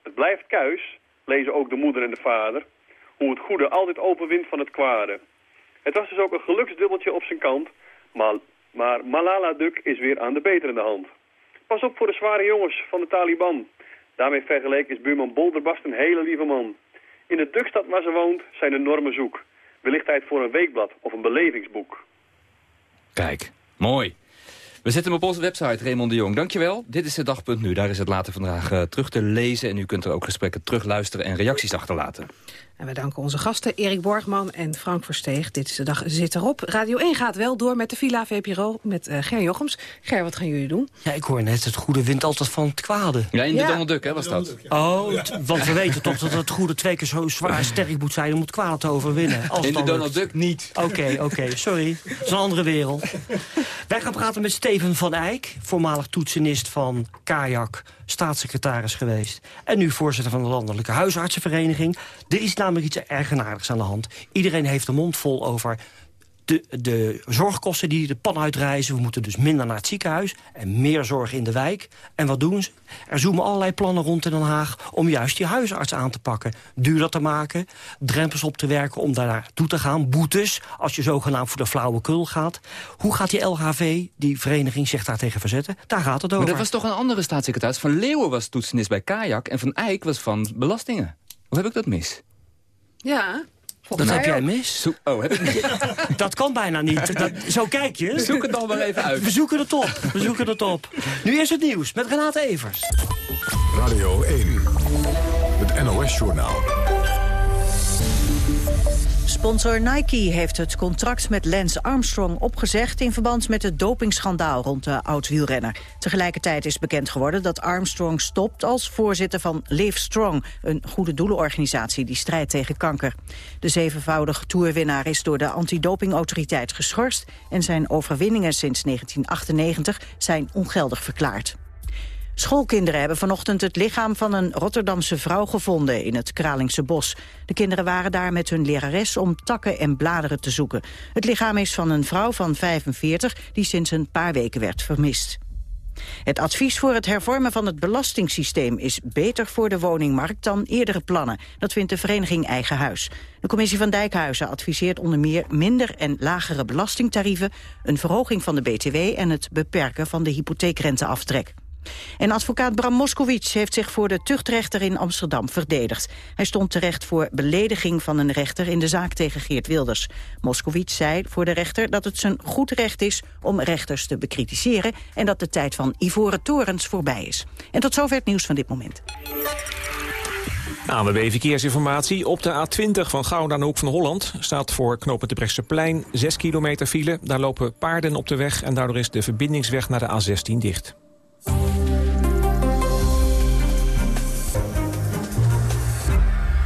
Het blijft kuis, lezen ook de moeder en de vader, hoe het goede altijd overwint van het kwade. Het was dus ook een geluksdubbeltje op zijn kant, maar, maar Malala Duk is weer aan de beterende hand. Pas op voor de zware jongens van de Taliban. Daarmee vergeleken is buurman Bolderbast een hele lieve man. In de Dukstad waar ze woont zijn de normen zoek. Wellicht tijd voor een weekblad of een belevingsboek. Kijk, Mooi. We zetten hem op onze website, Raymond de Jong. Dankjewel. Dit is het dagpunt nu. Daar is het later vandaag uh, terug te lezen. En u kunt er ook gesprekken terugluisteren en reacties achterlaten. En we danken onze gasten Erik Borgman en Frank Versteeg. Dit is de dag zit erop. Radio 1 gaat wel door met de Villa VPRO met uh, Ger Jochems. Ger, wat gaan jullie doen? Ja, ik hoor net, het goede wint altijd van het kwade. Ja, in de ja. Donald Duck, hè, was dat? Oh, want we weten toch dat het goede twee keer zo zwaar sterk moet zijn... om het kwade te overwinnen. Als in de Donald Duck niet. Oké, oké, okay, sorry. Het is een andere wereld. Wij gaan praten met Steven van Eyck, voormalig toetsenist van Kajak staatssecretaris geweest. En nu voorzitter van de Landelijke Huisartsenvereniging. Er is namelijk iets eigenaardigs aan de hand. Iedereen heeft de mond vol over de, de zorgkosten die de pan uitreizen. We moeten dus minder naar het ziekenhuis en meer zorg in de wijk. En wat doen ze? Er zoomen allerlei plannen rond in Den Haag... om juist die huisarts aan te pakken. Duurder te maken, drempels op te werken om daar naartoe te gaan. Boetes, als je zogenaamd voor de flauwe kul gaat. Hoe gaat die LHV, die vereniging, zich daartegen verzetten? Daar gaat het over. Maar dat was toch een andere staatssecretaris? Van Leeuwen was toetsenist bij Kajak... en Van Eyck was van Belastingen. Hoe heb ik dat mis? Ja, dat heb jij mis. oh, heb ik niet. [LAUGHS] dat kan bijna niet. Dat, zo kijk je. Zoek het dan maar even uit. We zoeken het op. We zoeken het op. Nu is het nieuws met Renate Evers. Radio 1. Het NOS-journaal. Sponsor Nike heeft het contract met Lance Armstrong opgezegd... in verband met het dopingschandaal rond de oud-wielrenner. Tegelijkertijd is bekend geworden dat Armstrong stopt... als voorzitter van Live Strong, een goede doelenorganisatie... die strijdt tegen kanker. De zevenvoudige toerwinnaar is door de antidopingautoriteit geschorst... en zijn overwinningen sinds 1998 zijn ongeldig verklaard. Schoolkinderen hebben vanochtend het lichaam van een Rotterdamse vrouw gevonden in het Kralingse bos. De kinderen waren daar met hun lerares om takken en bladeren te zoeken. Het lichaam is van een vrouw van 45 die sinds een paar weken werd vermist. Het advies voor het hervormen van het belastingssysteem is beter voor de woningmarkt dan eerdere plannen. Dat vindt de vereniging Eigen Huis. De commissie van Dijkhuizen adviseert onder meer minder en lagere belastingtarieven, een verhoging van de BTW en het beperken van de hypotheekrenteaftrek. En advocaat Bram Moskowitz heeft zich voor de tuchtrechter in Amsterdam verdedigd. Hij stond terecht voor belediging van een rechter in de zaak tegen Geert Wilders. Moskowitz zei voor de rechter dat het zijn goed recht is om rechters te bekritiseren... en dat de tijd van ivoren torens voorbij is. En tot zover het nieuws van dit moment. ANWB Verkeersinformatie. Op de A20 van Gouda naar Hoek van Holland... staat voor knooppunt de Brechtseplein 6 kilometer file. Daar lopen paarden op de weg en daardoor is de verbindingsweg naar de A16 dicht.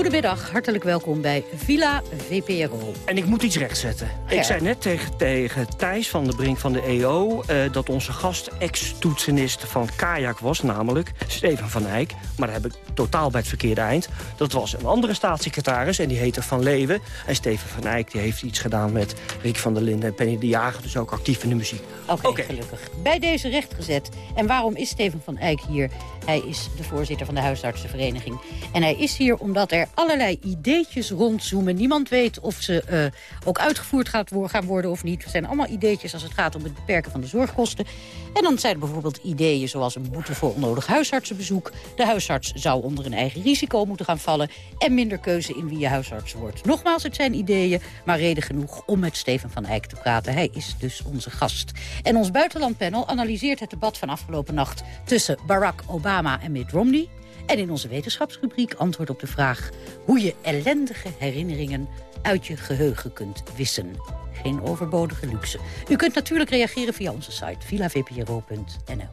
Goedemiddag, hartelijk welkom bij Villa VPRO. En ik moet iets rechtzetten. Ik zei net tegen, tegen Thijs van de Brink van de EO... Eh, dat onze gast ex-toetsenist van Kajak was, namelijk Steven van Eyck. Maar daar heb ik totaal bij het verkeerde eind. Dat was een andere staatssecretaris en die heette Van Leeuwen. En Steven van Eyck die heeft iets gedaan met Rick van der Linden en Penny de Jager... dus ook actief in de muziek. Oké, gelukkig. Bij deze rechtgezet. En waarom is Steven van Eyck hier? Hij is de voorzitter van de huisartsenvereniging. En hij is hier omdat er allerlei ideetjes rondzoomen. Niemand weet of ze uh, ook uitgevoerd gaat gaan worden of niet. Het zijn allemaal ideetjes als het gaat om het beperken van de zorgkosten. En dan zijn er bijvoorbeeld ideeën zoals een boete voor onnodig huisartsenbezoek. De huisarts zou onder een eigen risico moeten gaan vallen. En minder keuze in wie je huisarts wordt. Nogmaals, het zijn ideeën, maar reden genoeg om met Steven van Eyck te praten. Hij is dus onze gast. En ons buitenlandpanel analyseert het debat van afgelopen nacht... tussen Barack Obama en Mitt Romney. En in onze wetenschapsrubriek antwoord op de vraag... hoe je ellendige herinneringen uit je geheugen kunt wissen. Geen overbodige luxe. U kunt natuurlijk reageren via onze site villavpro.nl.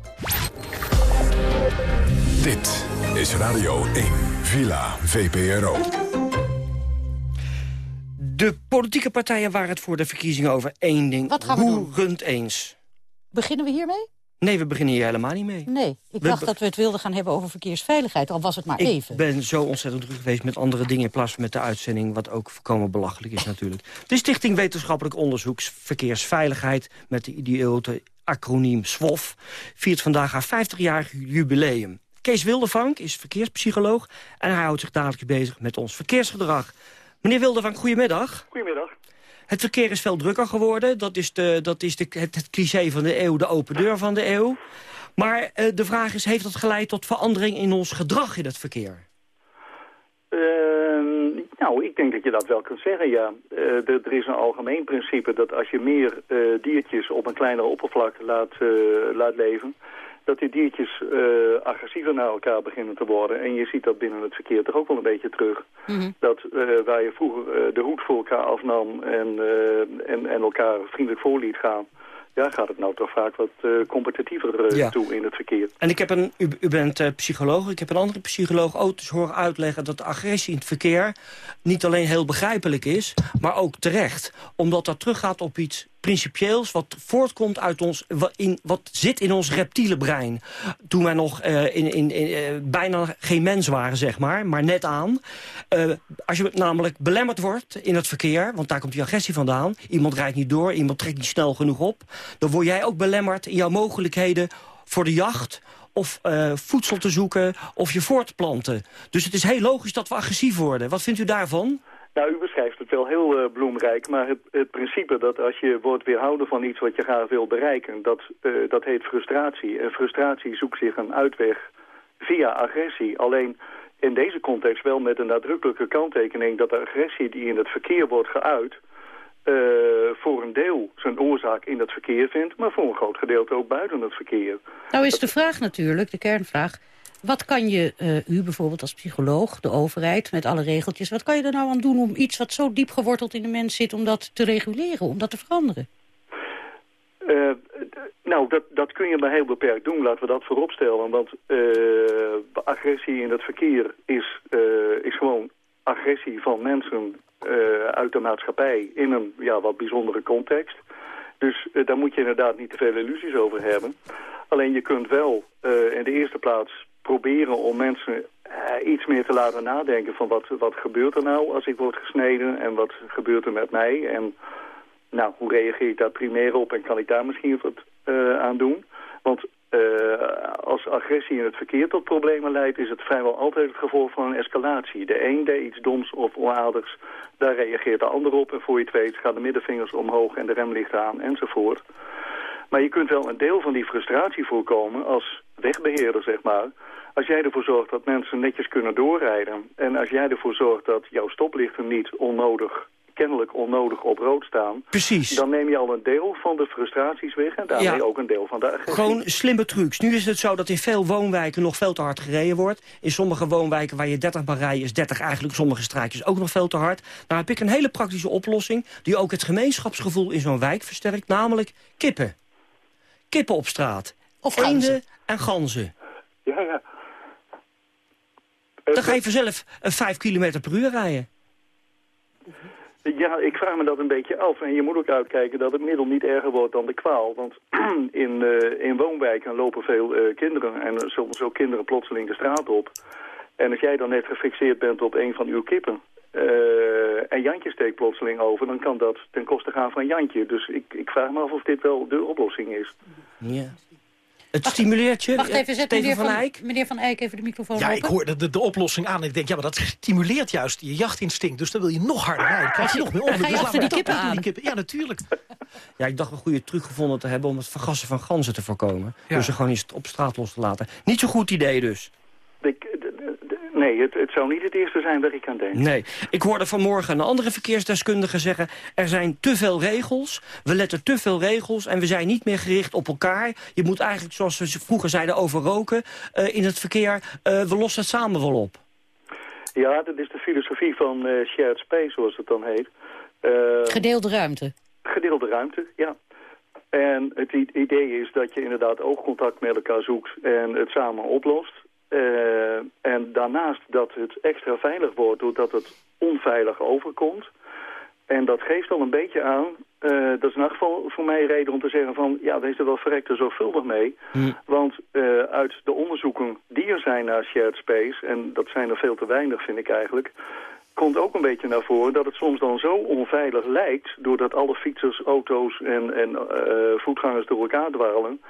Dit is Radio 1, Villa VPRO. De politieke partijen waren het voor de verkiezingen over één ding. Wat gaan we doen? Rund eens. Beginnen we hiermee? Nee, we beginnen hier helemaal niet mee. Nee, ik dacht dat we het wilden gaan hebben over verkeersveiligheid. Al was het maar ik even. Ik ben zo ontzettend druk geweest met andere dingen... in plaats van met de uitzending, wat ook voorkomen belachelijk is natuurlijk. De Stichting Wetenschappelijk Onderzoek Verkeersveiligheid... met de idiote acroniem SWOF... viert vandaag haar 50-jarig jubileum. Kees Wildevank is verkeerspsycholoog... en hij houdt zich dagelijks bezig met ons verkeersgedrag. Meneer Wildevank, goedemiddag. Goedemiddag. Het verkeer is veel drukker geworden. Dat is, de, dat is de, het, het cliché van de eeuw, de open deur van de eeuw. Maar uh, de vraag is, heeft dat geleid tot verandering in ons gedrag in het verkeer? Uh, nou, ik denk dat je dat wel kunt zeggen, ja. Uh, er, is een algemeen principe dat als je meer diertjes op een kleinere oppervlak laat, laat leven dat die diertjes uh, agressiever naar elkaar beginnen te worden. En je ziet dat binnen het verkeer toch ook wel een beetje terug. Mhm. Dat uh, waar je vroeger uh, de hoed voor elkaar afnam en, en, en elkaar vriendelijk voor liet gaan... Ja, gaat het nou toch vaak wat competitiever Ja. toe in het verkeer. En ik heb een, u, u bent psycholoog, ik heb een andere psycholoog ook dus horen uitleggen dat de agressie in het verkeer niet alleen heel begrijpelijk is, maar ook terecht. Omdat dat teruggaat op iets principieels wat voortkomt uit ons, wat, in, wat zit in ons reptiele brein. Toen wij nog uh, in, in, in uh, bijna geen mens waren, zeg maar, maar net aan. Uh, als je namelijk belemmerd wordt in het verkeer, want daar komt die agressie vandaan. Iemand rijdt niet door, iemand trekt niet snel genoeg op. Dan word jij ook belemmerd in jouw mogelijkheden voor de jacht of voedsel te zoeken, of je voort te planten. Dus het is heel logisch dat we agressief worden. Wat vindt u daarvan? Nou, u beschrijft het wel heel uh, bloemrijk, maar het, principe dat als je wordt weerhouden van iets wat je graag wil bereiken, dat, uh, dat heet frustratie. En frustratie zoekt zich een uitweg via agressie. Alleen in deze context wel met een nadrukkelijke kanttekening dat de agressie die in het verkeer wordt geuit, uh, voor een deel zijn oorzaak in het verkeer vindt, maar voor een groot gedeelte ook buiten het verkeer. Nou is de vraag natuurlijk, de kernvraag, wat kan je, uh, u bijvoorbeeld als psycholoog, de overheid, met alle regeltjes... wat kan je er nou aan doen om iets wat zo diep geworteld in de mens zit... om dat te reguleren, om dat te veranderen? Uh, nou, dat, dat kun je maar heel beperkt doen, laten we dat vooropstellen. Want uh, agressie in het verkeer is, is gewoon agressie van mensen uit de maatschappij... in een ja, wat bijzondere context. Dus daar moet je inderdaad niet te veel illusies over hebben... Alleen je kunt wel in de eerste plaats proberen om mensen iets meer te laten nadenken van wat, wat gebeurt er nou als ik word gesneden en wat gebeurt er met mij en nou, hoe reageer ik daar primair op en kan ik daar misschien wat aan doen? Want uh, als agressie in het verkeer tot problemen leidt... is het vrijwel altijd het gevolg van een escalatie. De een deed iets doms of onaardigs, daar reageert de ander op... en voor je het weet gaan de middenvingers omhoog en de remlichten aan enzovoort. Maar je kunt wel een deel van die frustratie voorkomen als wegbeheerder, zeg maar... als jij ervoor zorgt dat mensen netjes kunnen doorrijden... en als jij ervoor zorgt dat jouw stoplichten niet onnodig kennelijk onnodig op rood staan... Precies. dan neem je al een deel van de frustraties weg... en daarmee ook een deel van de agressie. Gewoon slimme trucs. Nu is het zo dat in veel woonwijken nog veel te hard gereden wordt. In sommige woonwijken waar je 30 mag rijden... is 30 eigenlijk sommige straatjes ook nog veel te hard. Nou heb ik een hele praktische oplossing... die ook het gemeenschapsgevoel in zo'n wijk versterkt. Namelijk kippen. Kippen op straat. Of Eenden en ganzen. Ja, ja. Dan ga je vanzelf een 5 km per uur rijden. Ja, ik vraag me dat een beetje af. En je moet ook uitkijken dat het middel niet erger wordt dan de kwaal. Want [CLEARS THROAT] in, uh, in woonwijken lopen veel uh, kinderen en soms ook kinderen plotseling de straat op. En als jij dan net gefixeerd bent op een van uw kippen... Uh, en Jantje steekt plotseling over, dan kan dat ten koste gaan van Jantje. Dus ik, ik vraag me af of dit wel de oplossing is. Ja. Het stimuleert je, Wacht even, zet meneer van, Eyck. meneer van Eyck even de microfoon Ja, open. ik hoor de, de, oplossing aan en ik denk, ja, maar dat stimuleert juist je jachtinstinct. Dus dan wil je nog harder rijden. Dan krijg je nog meer Dan ga je Dus achter die kippen aan. die Ja, natuurlijk. Ja, ik dacht een goede truc gevonden te hebben om het vergassen van ganzen te voorkomen. Ja. Dus ze gewoon eens op straat los te laten. Niet zo'n goed idee dus. Ik, nee, het, het zou niet het eerste zijn waar ik aan denk. Nee. Ik hoorde vanmorgen een andere verkeersdeskundige zeggen... er zijn te veel regels, we letten te veel regels... en we zijn niet meer gericht op elkaar. Je moet eigenlijk, zoals we vroeger zeiden over roken... eh, in het verkeer, eh, we lossen het samen wel op. Ja, dat is de filosofie van eh, shared space, zoals het dan heet. Gedeelde ruimte. Gedeelde ruimte, ja. En het idee is dat je inderdaad oogcontact met elkaar zoekt en het samen oplost. Eh, en daarnaast dat het extra veilig wordt doordat het onveilig overkomt. En dat geeft al een beetje aan, eh, dat is in geval voor mij reden om te zeggen van... ja, wees er wel verrekte zorgvuldig mee. Want eh, uit de onderzoeken die er zijn naar shared space... en dat zijn er veel te weinig, vind ik eigenlijk... komt ook een beetje naar voren dat het soms dan zo onveilig lijkt... doordat alle fietsers, auto's en, en voetgangers door elkaar dwarrelen...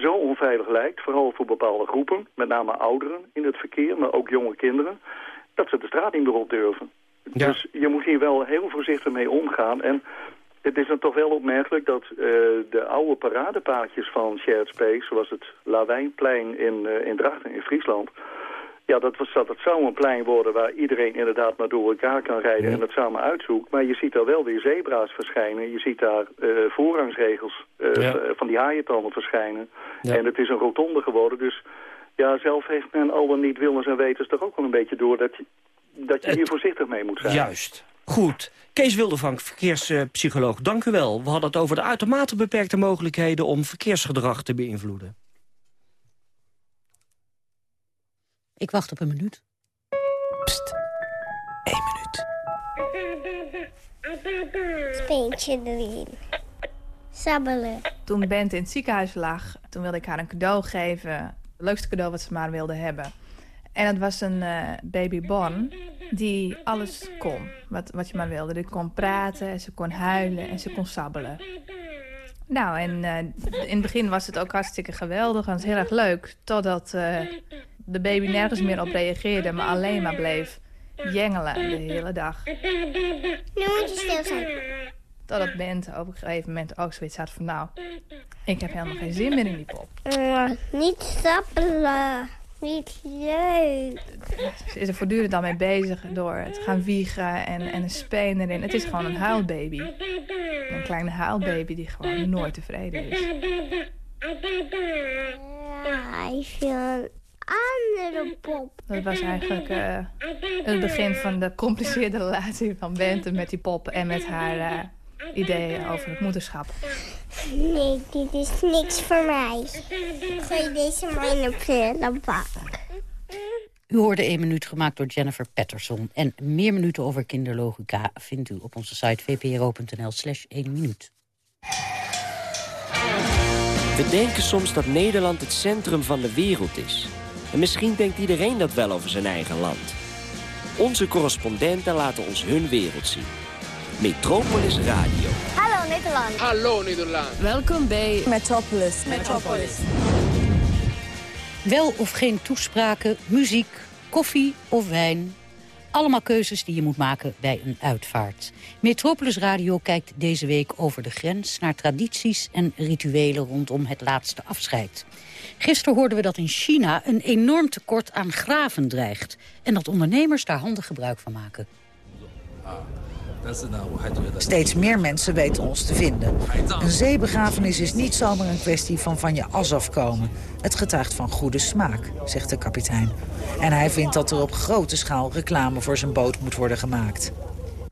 zo onveilig lijkt, vooral voor bepaalde groepen... met name ouderen in het verkeer, maar ook jonge kinderen... dat ze de straat niet meer op durven. Dus je moet hier wel heel voorzichtig mee omgaan. En het is dan toch wel opmerkelijk dat eh, de oude paradepaadjes van Shared Space... zoals het Lawijnplein in, eh, in Drachten in Friesland... Ja, dat, was, dat het zou een plein worden waar iedereen inderdaad maar door elkaar kan rijden en het samen uitzoekt. Maar je ziet daar wel weer zebra's verschijnen. Je ziet daar eh, voorrangsregels eh, Ja. van die haaientanden verschijnen. En het is een rotonde geworden. Dus ja, zelf heeft men al dan niet willens en wetens toch ook wel een beetje door dat je, dat je hier voorzichtig mee moet zijn. Juist. Goed. Kees Wildervank, verkeerspsycholoog, dank u wel. We hadden het over de uitermate beperkte mogelijkheden om verkeersgedrag te beïnvloeden. Ik wacht op een minuut. Steentje erin. Sabbelen. Toen Bent in het ziekenhuis lag, toen wilde ik haar een cadeau geven. Het leukste cadeau wat ze maar wilde hebben. En dat was een eh babyborn die alles kon, wat, wat je maar wilde. Die kon praten, en ze kon huilen en ze kon sabbelen. Nou, en eh, in het begin was het ook hartstikke geweldig en het was heel erg leuk. Totdat eh, de baby nergens meer op reageerde, maar alleen maar bleef jengelen de hele dag. Nu moet je stil zijn. Totdat Bent op een gegeven moment ook zoiets had van... nou, ik heb helemaal geen zin meer in die pop. Eh, niet sabbelen. Niet leuk. Ze is er voortdurend al mee bezig door te gaan wiegen en, en een speen erin. Het is gewoon een huilbaby. Een kleine huilbaby die gewoon nooit tevreden is. Ja, ik een andere pop. Dat was eigenlijk eh, het begin van de compliceerde relatie van Bente met die pop en met haar eh, ideeën over het moederschap. Nee, dit is niks voor mij. Gooi deze maar in de prullenbak. U hoorde één minuut gemaakt door Jennifer Patterson. En meer minuten over kinderlogica vindt u op onze site vpro.nl slash 1 minuut. We denken soms dat Nederland het centrum van de wereld is. En misschien denkt iedereen dat wel over zijn eigen land. Onze correspondenten laten ons hun wereld zien. Metropolis Radio. Hallo Nederland. Hallo Nederland. Welkom bij Metropolis. Metropolis. Wel of geen toespraken, muziek, koffie of wijn. Allemaal keuzes die je moet maken bij een uitvaart. Metropolis Radio kijkt deze week over de grens... naar tradities en rituelen rondom het laatste afscheid. Gisteren hoorden we dat in China een enorm tekort aan graven dreigt... en dat ondernemers daar handig gebruik van maken. Steeds meer mensen weten ons te vinden. Een zeebegrafenis is niet zomaar een kwestie van van je as afkomen. Het getuigt van goede smaak, zegt de kapitein. En hij vindt dat er op grote schaal reclame voor zijn boot moet worden gemaakt.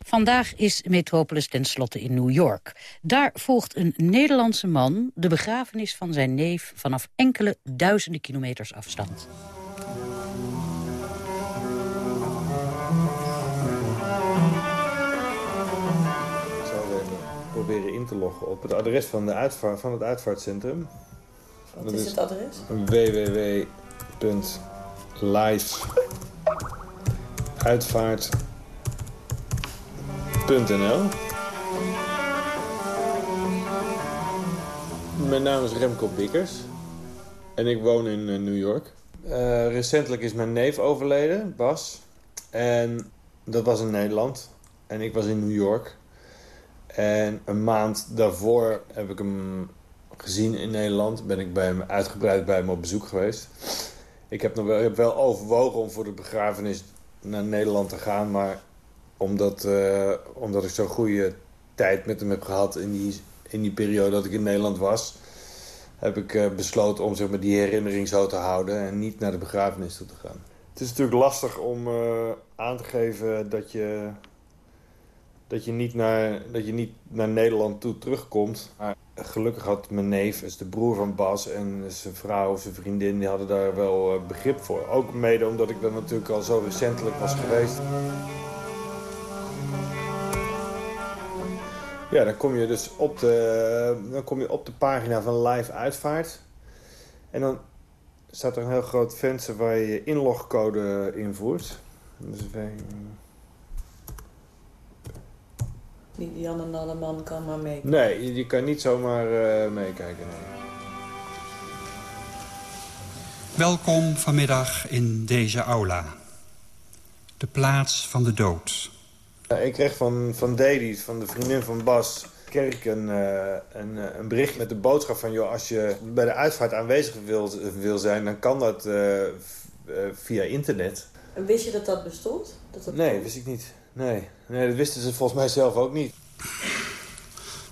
Vandaag is Metropolis tenslotte in New York. Daar volgt een Nederlandse man de begrafenis van zijn neef... vanaf enkele duizenden kilometers afstand. proberen in te loggen op het adres van, de uitvaart, van het uitvaartcentrum. Wat dat is het adres? Mijn naam is Remco Bikkers en ik woon in eh, New York. Uh, recentelijk is mijn neef overleden, Bas. En dat was in Nederland. En ik was in New York. En een maand daarvoor heb ik hem gezien in Nederland. Ben ik bij hem uitgebreid bij hem op bezoek geweest. Ik heb nog wel, heb wel overwogen om voor de begrafenis naar Nederland te gaan. Maar omdat, uh, omdat ik zo'n goede tijd met hem heb gehad in die, in die periode dat ik in Nederland was... heb ik uh, besloten om zeg maar, die herinnering zo te houden en niet naar de begrafenis toe te gaan. Het is natuurlijk lastig om uh, aan te geven dat je dat je niet naar, dat je niet naar Nederland toe terugkomt. Maar gelukkig had mijn neef, is de broer van Bas en zijn vrouw of zijn vriendin, die hadden daar wel eh, begrip voor. Ook mede omdat ik daar natuurlijk al zo recentelijk was geweest. Ja, dan kom je dus op de, dan kom je op de pagina van Live Uitvaart. En dan staat er een heel groot venster waar je je inlogcode invoert. Dus niet Jan en Alleman kan maar mee. Nee, je kan niet zomaar uh, meekijken. Nee. Welkom vanmiddag in deze aula. De plaats van de dood. Ik kreeg van, van Dedy, van de vriendin van Bas... kreeg ik een, uh, een, eh, een bericht met de boodschap van... joh, als je bij de uitvaart aanwezig wil, wil zijn... dan kan dat uh, via internet. En wist je dat dat bestond? Dat dat nee, wist ik niet. Nee. nee, dat wisten ze volgens mij zelf ook niet.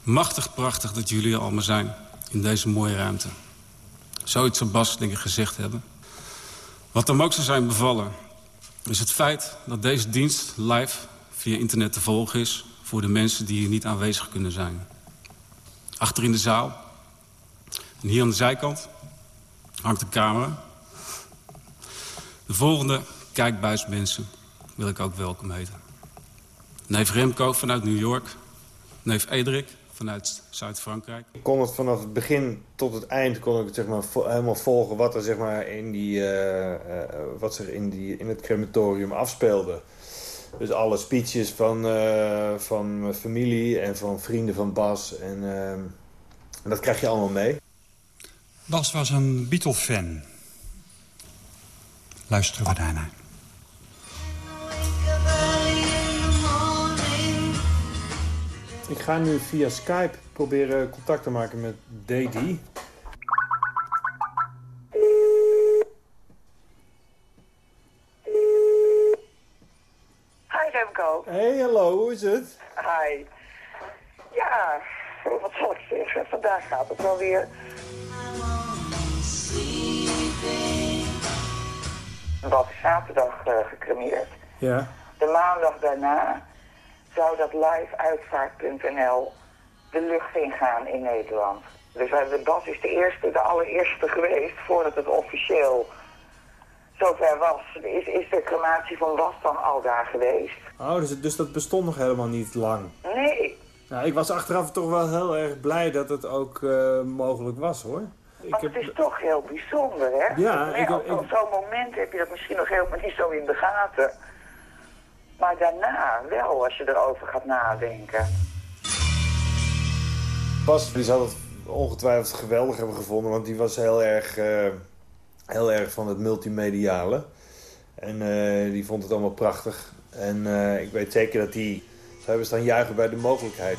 Machtig prachtig dat jullie er allemaal zijn. In deze mooie ruimte. Zoiets zou Bas dingen gezegd hebben. Wat hem ook zou zijn bevallen... is het feit dat deze dienst live via internet te volgen is... voor de mensen die hier niet aanwezig kunnen zijn. Achter in de zaal. En hier aan de zijkant hangt de camera. De volgende kijkbuismensen wil ik ook welkom heten. Neef Remco vanuit New York. Neef Edrik vanuit Zuid-Frankrijk. Ik kon het vanaf het begin tot het eind kon ik het, zeg maar, helemaal volgen wat er zeg maar, in, die, uh, uh, wat zich in, die, in het crematorium afspeelde. Dus alle speeches van, uh, van mijn familie en van vrienden van Bas. En dat krijg je allemaal mee. Bas was een Beatle-fan. Luisteren we daarnaar. Ik ga nu via Skype proberen contact te maken met Daddy. Hi Remco. Hey, hallo, hoe is het? Hi. Ja, wat zal ik zeggen? Vandaag gaat het wel weer. Wat zaterdag uh, gecremeerd. Ja. De maandag daarna zou dat liveuitvaart.nl de lucht ingaan in Nederland. Dus de Bas is de eerste, de allereerste geweest voordat het officieel zover was. Is, is de crematie van Bas dan al daar geweest? Oh, dus, dus dat bestond nog helemaal niet lang? Nee. Nou, ik was achteraf toch wel heel erg blij dat het ook uh, mogelijk was, hoor. Want het is toch heel bijzonder, hè? Ja, ik- op ik- op zo'n moment heb je dat misschien nog helemaal niet zo in de gaten. Maar daarna wel, als je erover gaat nadenken. Bas die zal het ongetwijfeld geweldig hebben gevonden, want die was heel erg, eh, heel erg van het multimediale. En eh, die vond het allemaal prachtig. En eh, ik weet zeker dat hij zou hebben staan juichen bij de mogelijkheid.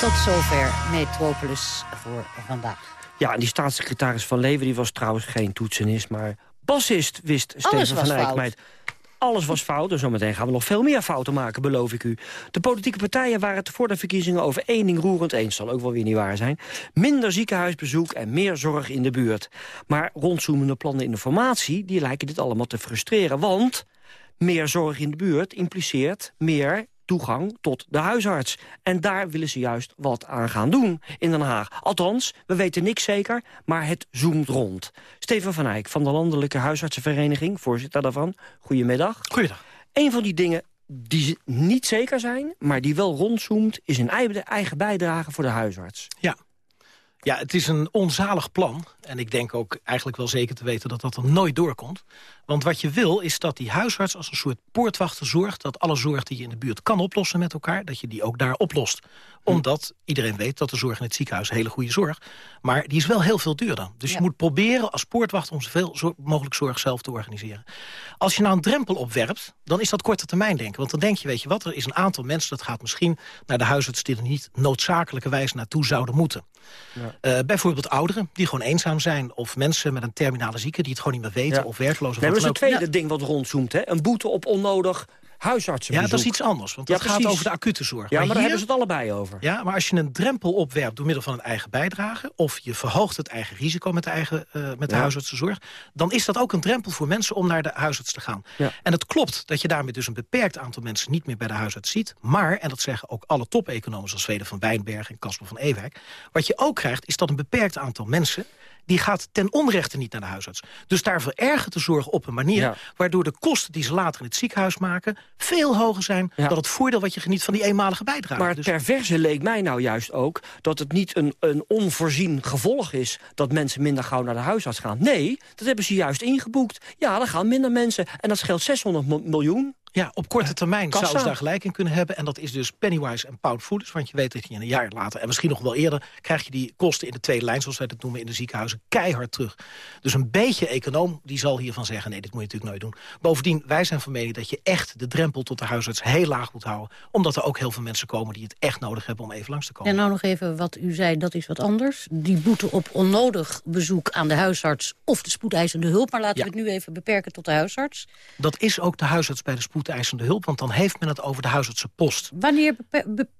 Tot zover Metropolis voor vandaag. Ja, en die staatssecretaris van Leeuwen die was trouwens geen toetsenist... maar bassist wist Alles Steven van Eyck. Alles was fout, dus zometeen gaan we nog veel meer fouten maken, beloof ik u. De politieke partijen waren het voor de verkiezingen over één ding roerend eens. Zal ook wel weer niet waar zijn. Minder ziekenhuisbezoek en meer zorg in de buurt. Maar rondzoomende plannen in de formatie, die lijken dit allemaal te frustreren. Want meer zorg in de buurt impliceert meer toegang tot de huisarts. En daar willen ze juist wat aan gaan doen in Den Haag. Althans, we weten niks zeker, maar het zoomt rond. Steven van Eyck van de Landelijke Huisartsenvereniging, voorzitter daarvan. Goedemiddag. Goedemiddag. Een van die dingen die niet zeker zijn, maar die wel rondzoomt... is een eigen- bijdrage voor de huisarts. Ja. Ja, het is een onzalig plan. En ik denk ook eigenlijk wel zeker te weten dat dat er nooit doorkomt. Want wat je wil is dat die huisarts als een soort poortwachter zorgt... dat alle zorg die je in de buurt kan oplossen met elkaar... dat je die ook daar oplost. Omdat iedereen weet dat de zorg in het ziekenhuis hele goede zorg... maar die is wel heel veel duurder. Dus je moet proberen als poortwachter om zoveel zo- mogelijk zorg zelf te organiseren. Als je nou een drempel opwerpt, dan is dat korte termijn denken. Want dan denk je, weet je wat, er is een aantal mensen... dat gaat misschien naar de huisarts die er niet noodzakelijkerwijs naartoe zouden moeten. Eh, bijvoorbeeld ouderen die gewoon eenzaam zijn... of mensen met een terminale zieke die het gewoon niet meer weten... Ja. of werkloos dat is het tweede ding wat rondzoomt. Hè? Een boete op onnodig huisartsenbezoek. Ja, dat is iets anders, want Ja, dat gaat over de acute zorg. Ja, maar, daar hier- hebben ze het allebei over. Ja, maar als je een drempel opwerpt door middel van een eigen bijdrage... of je verhoogt het eigen risico met de, eigen, eh, met de Ja. huisartsenzorg... dan is dat ook een drempel voor mensen om naar de huisarts te gaan. Ja. En het klopt dat je daarmee dus een beperkt aantal mensen... niet meer bij de huisarts ziet. Maar, en dat zeggen ook alle top-economen... zoals Zweden van Wijnberg en Casper van Ewijk... wat je ook krijgt, is dat een beperkt aantal mensen die gaat ten onrechte niet naar de huisarts. Dus daar verergert de zorg op een manier... Ja. waardoor de kosten die ze later in het ziekenhuis maken... veel hoger zijn Ja. dan het voordeel wat je geniet van die eenmalige bijdrage. Maar het Dus- perverse leek mij nou juist ook... dat het niet een, een onvoorzien gevolg is... dat mensen minder gauw naar de huisarts gaan. Nee, dat hebben ze juist ingeboekt. Ja, er gaan minder mensen. En dat scheelt 600 mi- miljoen. Ja, op korte termijn kassa. zou ze daar gelijk in kunnen hebben. En dat is dus pennywise en pound foolish. Want je weet dat je een jaar later, en misschien nog wel eerder... krijg je die kosten in de tweede lijn, zoals wij dat noemen in de ziekenhuizen, keihard terug. Dus een beetje econoom, die zal hiervan zeggen... nee, dit moet je natuurlijk nooit doen. Bovendien, wij zijn van mening dat je echt de drempel tot de huisarts heel laag moet houden. Omdat er ook heel veel mensen komen die het echt nodig hebben om even langs te komen. En nou nog even wat u zei, dat is wat anders. Die boete op onnodig bezoek aan de huisarts of de spoedeisende hulp. Maar laten Ja. we het nu even beperken tot de huisarts. Dat is ook de huisarts bij de hulp, want dan heeft men het over de huisartsenpost. Wanneer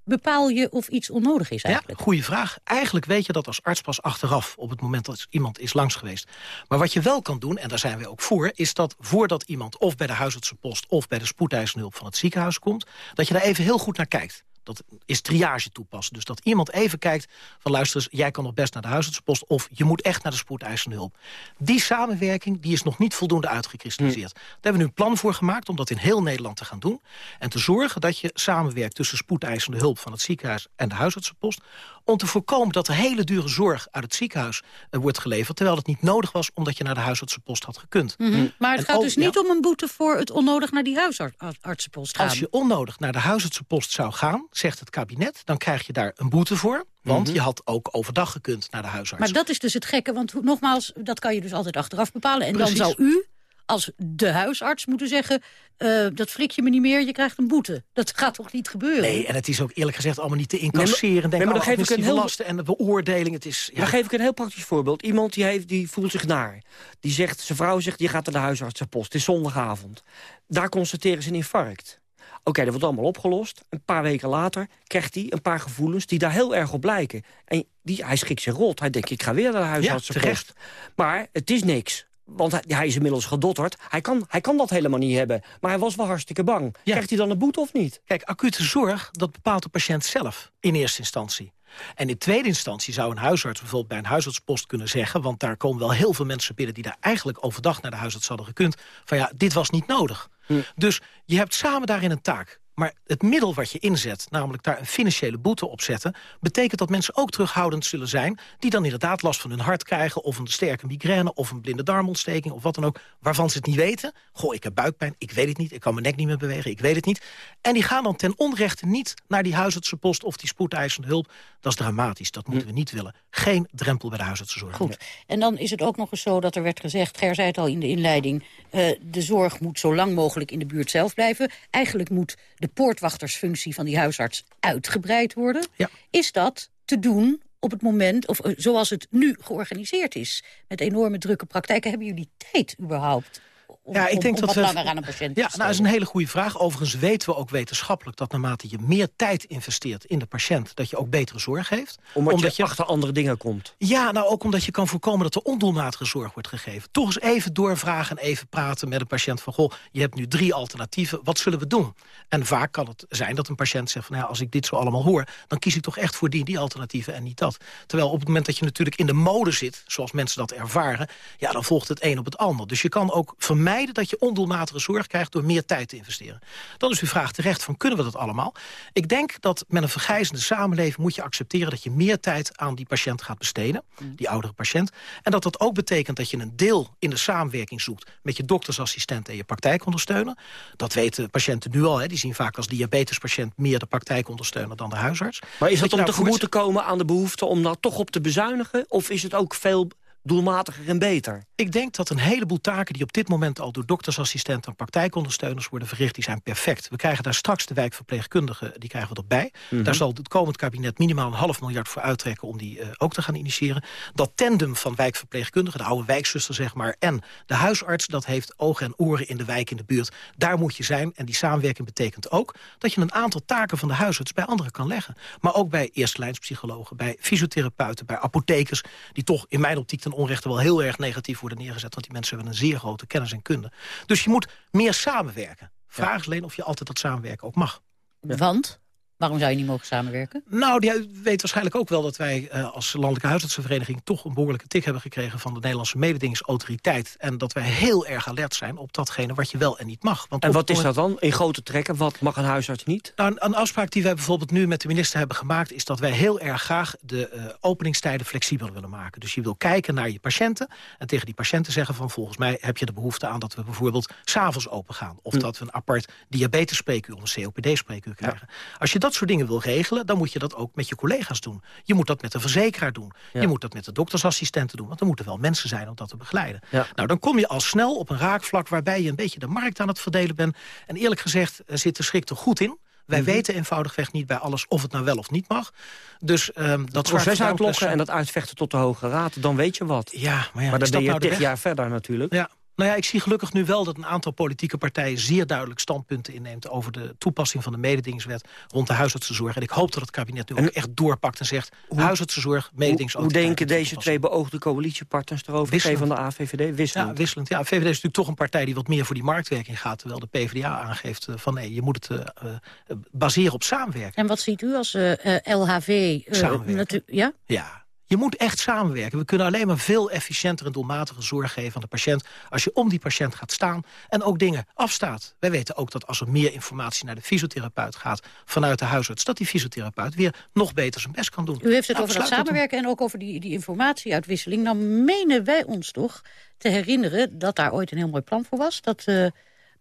bepaal je of iets onnodig is eigenlijk? Ja, goede vraag. Eigenlijk weet je dat als arts pas achteraf... op het moment dat iemand is langs geweest. Maar wat je wel kan doen, en daar zijn we ook voor... is dat voordat iemand of bij de huisartsenpost... of bij de spoedeisende hulp van het ziekenhuis komt... dat je daar even heel goed naar kijkt. Dat is triage toepassen. Dus dat iemand even kijkt van luister eens... jij kan nog best naar de huisartsenpost... of je moet echt naar de spoedeisende hulp. Die samenwerking die is nog niet voldoende uitgekristalliseerd. Daar hebben we nu een plan voor gemaakt... om dat in heel Nederland te gaan doen. En te zorgen dat je samenwerkt tussen spoedeisende hulp... van het ziekenhuis en de huisartsenpost om te voorkomen dat er hele dure zorg uit het ziekenhuis eh, wordt geleverd... terwijl het niet nodig was omdat je naar de huisartsenpost had gekund. Mhm. Maar het En gaat ook- dus ja. niet om een boete voor het onnodig naar die huisartsenpost gaan. Als je onnodig naar de huisartsenpost zou gaan, zegt het kabinet... dan krijg je daar een boete voor, want Mhm. je had ook overdag gekund naar de huisarts. Maar dat is dus het gekke, want nogmaals, dat kan je dus altijd achteraf bepalen. En Precies. dan zou u als de huisarts moeten zeggen... eh, dat flik je me niet meer, je krijgt een boete. Dat gaat toch niet gebeuren? Nee, en het is ook eerlijk gezegd allemaal niet te incasseren. Denk nee, maar dan geef ik een heel- lasten en de beoordeling. Het is, ja, Dan geef ik een heel praktisch voorbeeld. Iemand die, heeft, die voelt zich naar. Die zegt, zijn vrouw zegt, je gaat naar de huisartsenpost. Het is zondagavond. Daar constateren ze een infarct. Oké, dat wordt allemaal opgelost. Een paar weken later krijgt hij een paar gevoelens die daar heel erg op lijken. En die, hij schikt zich rot. Hij denkt, ik ga weer naar de huisartsenpost. terecht. Maar het is niks. Want hij, hij is inmiddels gedotterd. Hij kan, hij kan dat helemaal niet hebben. Maar hij was wel hartstikke bang. Krijgt hij dan een boete of niet? Kijk, acute zorg, dat bepaalt de patiënt zelf in eerste instantie. En in tweede instantie zou een huisarts bijvoorbeeld bij een huisartspost kunnen zeggen... want daar komen wel heel veel mensen binnen die daar eigenlijk overdag naar de huisarts hadden gekund... van ja, dit was niet nodig. Dus je hebt samen daarin een taak. Maar het middel wat je inzet, namelijk daar een financiële boete op zetten... betekent dat mensen ook terughoudend zullen zijn... die dan inderdaad last van hun hart krijgen... of een sterke migraine of een blinde darmontsteking of wat dan ook... waarvan ze het niet weten. Goh, ik heb buikpijn, ik weet het niet, ik kan mijn nek niet meer bewegen, ik weet het niet. En die gaan dan ten onrechte niet naar die huisartsenpost... of die spoedeisende hulp. Dat is dramatisch, dat moeten we niet willen. Geen drempel bij de huisartsenzorg. Goed. En dan is het ook nog eens zo dat er werd gezegd... Ger zei het al in de inleiding... Uh, de zorg moet zo lang mogelijk in de buurt zelf blijven. Eigenlijk moet de poortwachtersfunctie van die huisarts uitgebreid worden. Ja. Is dat te doen op het moment, of uh, zoals het nu georganiseerd is... met enorme drukke praktijken, hebben jullie tijd überhaupt? Om, ja, ik denk om, dat wat we, langer aan een patiënt Ja, te nou, dat is een hele goede vraag. Overigens weten we ook wetenschappelijk dat naarmate je meer tijd investeert in de patiënt, dat je ook betere zorg heeft. Omdat, je achter andere dingen komt. Ja, nou ook omdat je kan voorkomen dat er ondoelmatige zorg wordt gegeven. Toch eens even doorvragen en even praten met een patiënt van... goh, je hebt nu drie alternatieven, wat zullen we doen? En vaak kan het zijn dat een patiënt zegt van... ja, als ik dit zo allemaal hoor, dan kies ik toch echt voor die, die alternatieven en niet dat. Terwijl op het moment dat je natuurlijk in de mode zit, zoals mensen dat ervaren... ja, dan volgt het een op het ander. Dus je kan ook vermijden dat je ondoelmatige zorg krijgt... door meer tijd te investeren. Dan is uw vraag terecht van kunnen we dat allemaal? Ik denk dat met een vergrijzende samenleving moet je accepteren... dat je meer tijd aan die patiënt gaat besteden, die oudere patiënt. En dat dat ook betekent dat je een deel in de samenwerking zoekt... met je doktersassistent en je praktijkondersteuner. Dat weten patiënten nu al. Hè. Die zien vaak als diabetespatiënt meer de praktijkondersteuner dan de huisarts. Maar is dat, om daarvoor- tegemoet te komen aan de behoefte om nou toch op te bezuinigen? Of is het ook veel doelmatiger en beter? Ik denk dat een heleboel taken die op dit moment al door doktersassistenten en praktijkondersteuners worden verricht, die zijn perfect. We krijgen daar straks de wijkverpleegkundigen, die krijgen we erbij. Mhm. Daar zal het komend kabinet minimaal een half miljard voor uittrekken om die eh, ook te gaan initiëren. Dat tandem van wijkverpleegkundigen, de oude wijkzuster zeg maar, en de huisarts, dat heeft ogen en oren in de wijk in de buurt. Daar moet je zijn en die samenwerking betekent ook dat je een aantal taken van de huisarts bij anderen kan leggen. Maar ook bij eerstelijnspsychologen, bij fysiotherapeuten, bij apothekers, die toch in mijn optiek ten onrechte wel heel erg negatief worden neergezet, want die mensen hebben een zeer grote kennis en kunde. Dus je moet meer samenwerken. Vraag is alleen of je altijd dat samenwerken ook mag. Want? Waarom zou je niet mogen samenwerken? Nou, jij weet waarschijnlijk ook wel dat wij eh, als Landelijke Huisartsenvereniging... toch een behoorlijke tik hebben gekregen van de Nederlandse mededingingsautoriteit. En dat wij heel erg alert zijn op datgene wat je wel en niet mag. Want En wat is dat dan? In grote trekken, wat mag een huisarts niet? Nou, een, een afspraak die wij bijvoorbeeld nu met de minister hebben gemaakt... is dat wij heel erg graag de eh, openingstijden flexibeler willen maken. Dus je wil kijken naar je patiënten en tegen die patiënten zeggen van... volgens mij heb je er behoefte aan dat we bijvoorbeeld s'avonds open gaan. Of dat we een apart diabetesspreekuur of een COPD-spreekuur krijgen. Als je dat soort dingen wil regelen, dan moet je dat ook met je collega's doen. Je moet dat met de verzekeraar doen. Ja. Je moet dat met de doktersassistenten doen. Want er moeten wel mensen zijn om dat te begeleiden. Ja. Nou, dan kom je al snel op een raakvlak waarbij je een beetje de markt aan het verdelen bent. En eerlijk gezegd zit de schrik er goed in. Wij Mhm. weten eenvoudigweg niet bij alles of het nou wel of niet mag. Dus ehm, dat Dat proces uitlokken en dat uitvechten tot de Hoge Raad, dan weet je wat. Ja, maar ja, maar dan dat ben je nou tig weg? jaar verder natuurlijk. Ja. Nou ja, ik zie gelukkig nu wel dat een aantal politieke partijen... zeer duidelijk standpunten inneemt over de toepassing van de mededingingswet... rond de huisartsenzorg. En ik hoop dat het kabinet nu ook echt doorpakt en zegt... huisartsenzorg, Hoe, hoe denken deze twee beoogde coalitiepartners erover? Wisselend. Van de AVVD, wisselend. Ja, wisselend. Ja, VVD is natuurlijk toch een partij die wat meer voor die marktwerking gaat... terwijl de PvdA aangeeft eh, van nee, je moet het eh, eh, baseren op samenwerking. En wat ziet u als eh, eh, LHV? eh, natu- ja? Ja, je moet echt samenwerken. We kunnen alleen maar veel efficiënter en doelmatiger zorg geven aan de patiënt... als je om die patiënt gaat staan en ook dingen afstaat. Wij weten ook dat als er meer informatie naar de fysiotherapeut gaat... vanuit de huisarts, dat die fysiotherapeut weer nog beter zijn best kan doen. U heeft het Nou, over dat samenwerken en ook over die, die informatieuitwisseling. Nou menen wij ons toch te herinneren dat daar ooit een heel mooi plan voor was. Dat eh,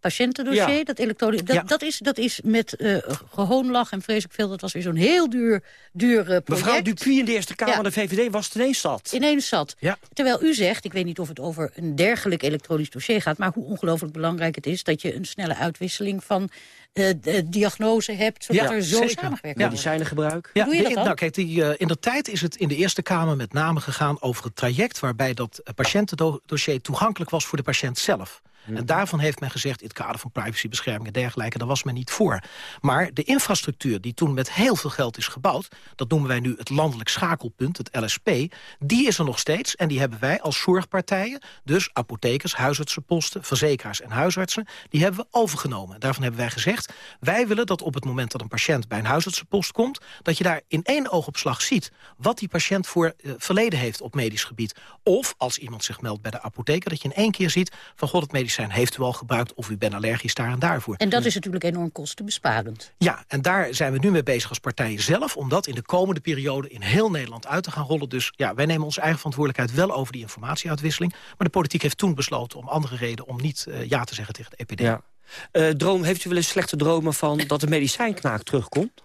patiëntendossier, Ja. dat elektronisch... Dat, Ja. dat, is, dat is met eh gehoonlach en vreselijk veel. Dat was weer zo'n heel duur, duur eh, project. Mevrouw Dupuy in de Eerste Kamer, Ja. de VVD, was het ineens zat. Ineens zat. Ja. Terwijl u zegt, ik weet niet of het over een dergelijk elektronisch dossier gaat... maar hoe ongelooflijk belangrijk het is dat je een snelle uitwisseling van eh, de diagnose hebt... zodat Ja, er zo zeker. samengewerkt Ja. wordt. Medicijnengebruik. Ja, Doe je dat dan? Nou, kijk, die, in de tijd is het in de Eerste Kamer met name gegaan over het traject... waarbij dat patiëntendossier toegankelijk was voor de patiënt zelf. En daarvan heeft men gezegd, in het kader van privacybescherming en dergelijke... daar was men niet voor. Maar de infrastructuur die toen met heel veel geld is gebouwd... dat noemen wij nu het landelijk schakelpunt, het LSP... die is er nog steeds en die hebben wij als zorgpartijen... dus apothekers, huisartsenposten, verzekeraars en huisartsen... die hebben we overgenomen. Daarvan hebben wij gezegd... wij willen dat op het moment dat een patiënt bij een huisartsenpost komt... dat je daar in één oogopslag ziet... wat die patiënt voor eh, verleden heeft op medisch gebied. Of als iemand zich meldt bij de apotheker... dat je in één keer ziet van god, het medisch medicijn heeft u al gebruikt... of u bent allergisch daar en daarvoor. En dat is natuurlijk enorm kostenbesparend. Ja, en daar zijn we nu mee bezig als partijen zelf... om dat in de komende periode in heel Nederland uit te gaan rollen. Dus ja, wij nemen onze eigen verantwoordelijkheid wel over die informatieuitwisseling. Maar de politiek heeft toen besloten om andere reden... om niet uh, ja te zeggen tegen de EPD. Ja. Uh, droom, heeft u wel eens slechte dromen van dat de medicijnknaak terugkomt?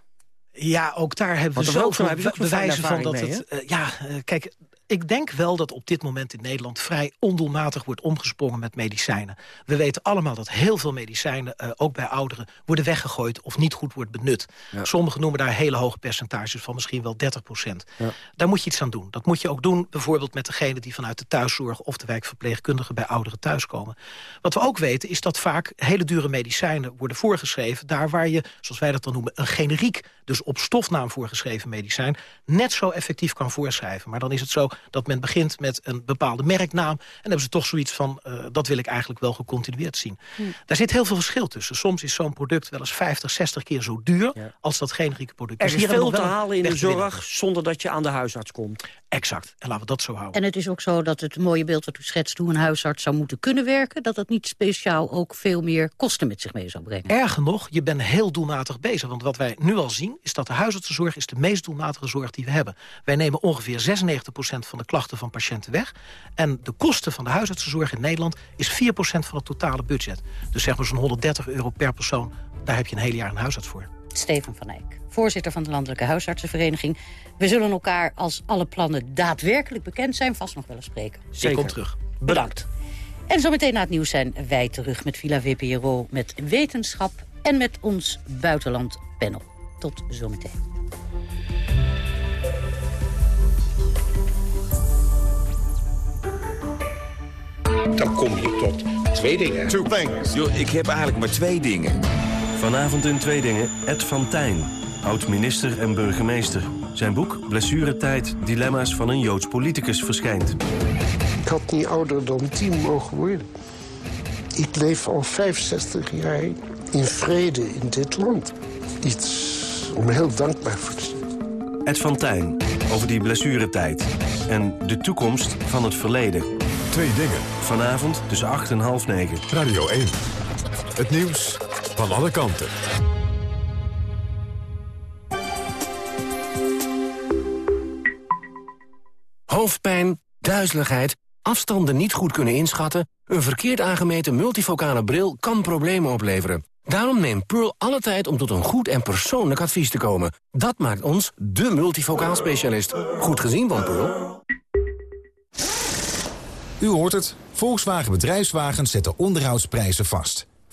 Ja, ook daar hebben we zoveel bewijzen van dat mee, het... Uh, ja, uh, kijk, ik denk wel dat op dit moment in Nederland vrij ondoelmatig wordt omgesprongen met medicijnen. We weten allemaal dat heel veel medicijnen, uh, ook bij ouderen, worden weggegooid of niet goed wordt benut. Ja. Sommigen noemen daar hele hoge percentages van, misschien wel 30 procent. Ja. Daar moet je iets aan doen. Dat moet je ook doen bijvoorbeeld met degene die vanuit de thuiszorg of de wijkverpleegkundigen bij ouderen thuiskomen. Wat we ook weten is dat vaak hele dure medicijnen worden voorgeschreven, daar waar je, zoals wij dat dan noemen, een generiek, dus op stofnaam voorgeschreven medicijn, net zo effectief kan voorschrijven. Maar dan is het zo dat men begint met een bepaalde merknaam... en dan hebben ze toch zoiets van, uh, dat wil ik eigenlijk wel gecontinueerd zien. Hm. Daar zit heel veel verschil tussen. Soms is zo'n product wel eens 50, 60 keer zo duur... Ja. als dat generieke product er is. Er is veel te halen in de zorg zonder dat je aan de huisarts komt. Exact. En laten we dat zo houden. En het is ook zo dat het mooie beeld dat u schetst... hoe een huisarts zou moeten kunnen werken... dat dat niet speciaal ook veel meer kosten met zich mee zou brengen. Erger nog, je bent heel doelmatig bezig. Want wat wij nu al zien, is dat de huisartsenzorg... is de meest doelmatige zorg die we hebben. Wij nemen ongeveer 96% van de klachten van patiënten weg. En de kosten van de huisartsenzorg in Nederland is 4% van het totale budget. Dus zeg maar zo'n 130 euro per persoon. Daar heb je een hele jaar een huisarts voor. Steven van Eyck, voorzitter van de Landelijke Huisartsenvereniging. We zullen elkaar, als alle plannen daadwerkelijk bekend zijn... vast nog wel eens spreken. Zeker. Ik kom terug. Bedankt. En zometeen na het nieuws zijn wij terug met Villa VPRO... met wetenschap en met ons buitenland panel. Tot zometeen. Dan kom je tot twee dingen. Two things. Yo, ik heb eigenlijk maar twee dingen. Vanavond in Twee Dingen, Ed van Tijn, oud-minister en burgemeester. Zijn boek Blessuretijd, dilemma's van een Joods politicus verschijnt. Ik had niet ouder dan tien mogen worden. Ik leef al 65 jaar in vrede in dit land. Iets om heel dankbaar voor te zijn. Ed van Tijn, over die blessuretijd. En de toekomst van het verleden. Twee dingen. Vanavond tussen 8 en half 9. Radio 1. Het nieuws van alle kanten. Hoofdpijn, duizeligheid, afstanden niet goed kunnen inschatten... een verkeerd aangemeten multifocale bril kan problemen opleveren. Daarom neemt Pearl alle tijd om tot een goed en persoonlijk advies te komen. Dat maakt ons de multifocaal specialist. Goed gezien van Pearl. U hoort het. Volkswagen Bedrijfswagens zetten onderhoudsprijzen vast.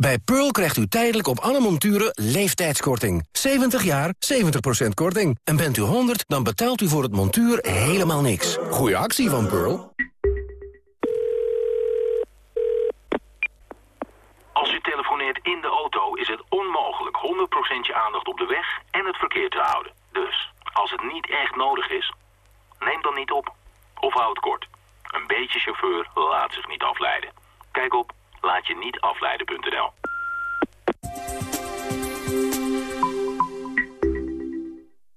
Bij Pearl krijgt u tijdelijk op alle monturen leeftijdskorting. 70 jaar, 70% korting. En bent u 100, dan betaalt u voor het montuur helemaal niks. Goeie actie van Pearl. Als u telefoneert in de auto is het onmogelijk 100% je aandacht op de weg en het verkeer te houden. Dus, als het niet echt nodig is, neem dan niet op. Of houd kort. Een beetje chauffeur laat zich niet afleiden. Kijk op laat je niet afleiden.nl.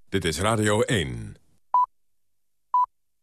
Dit is Radio 1.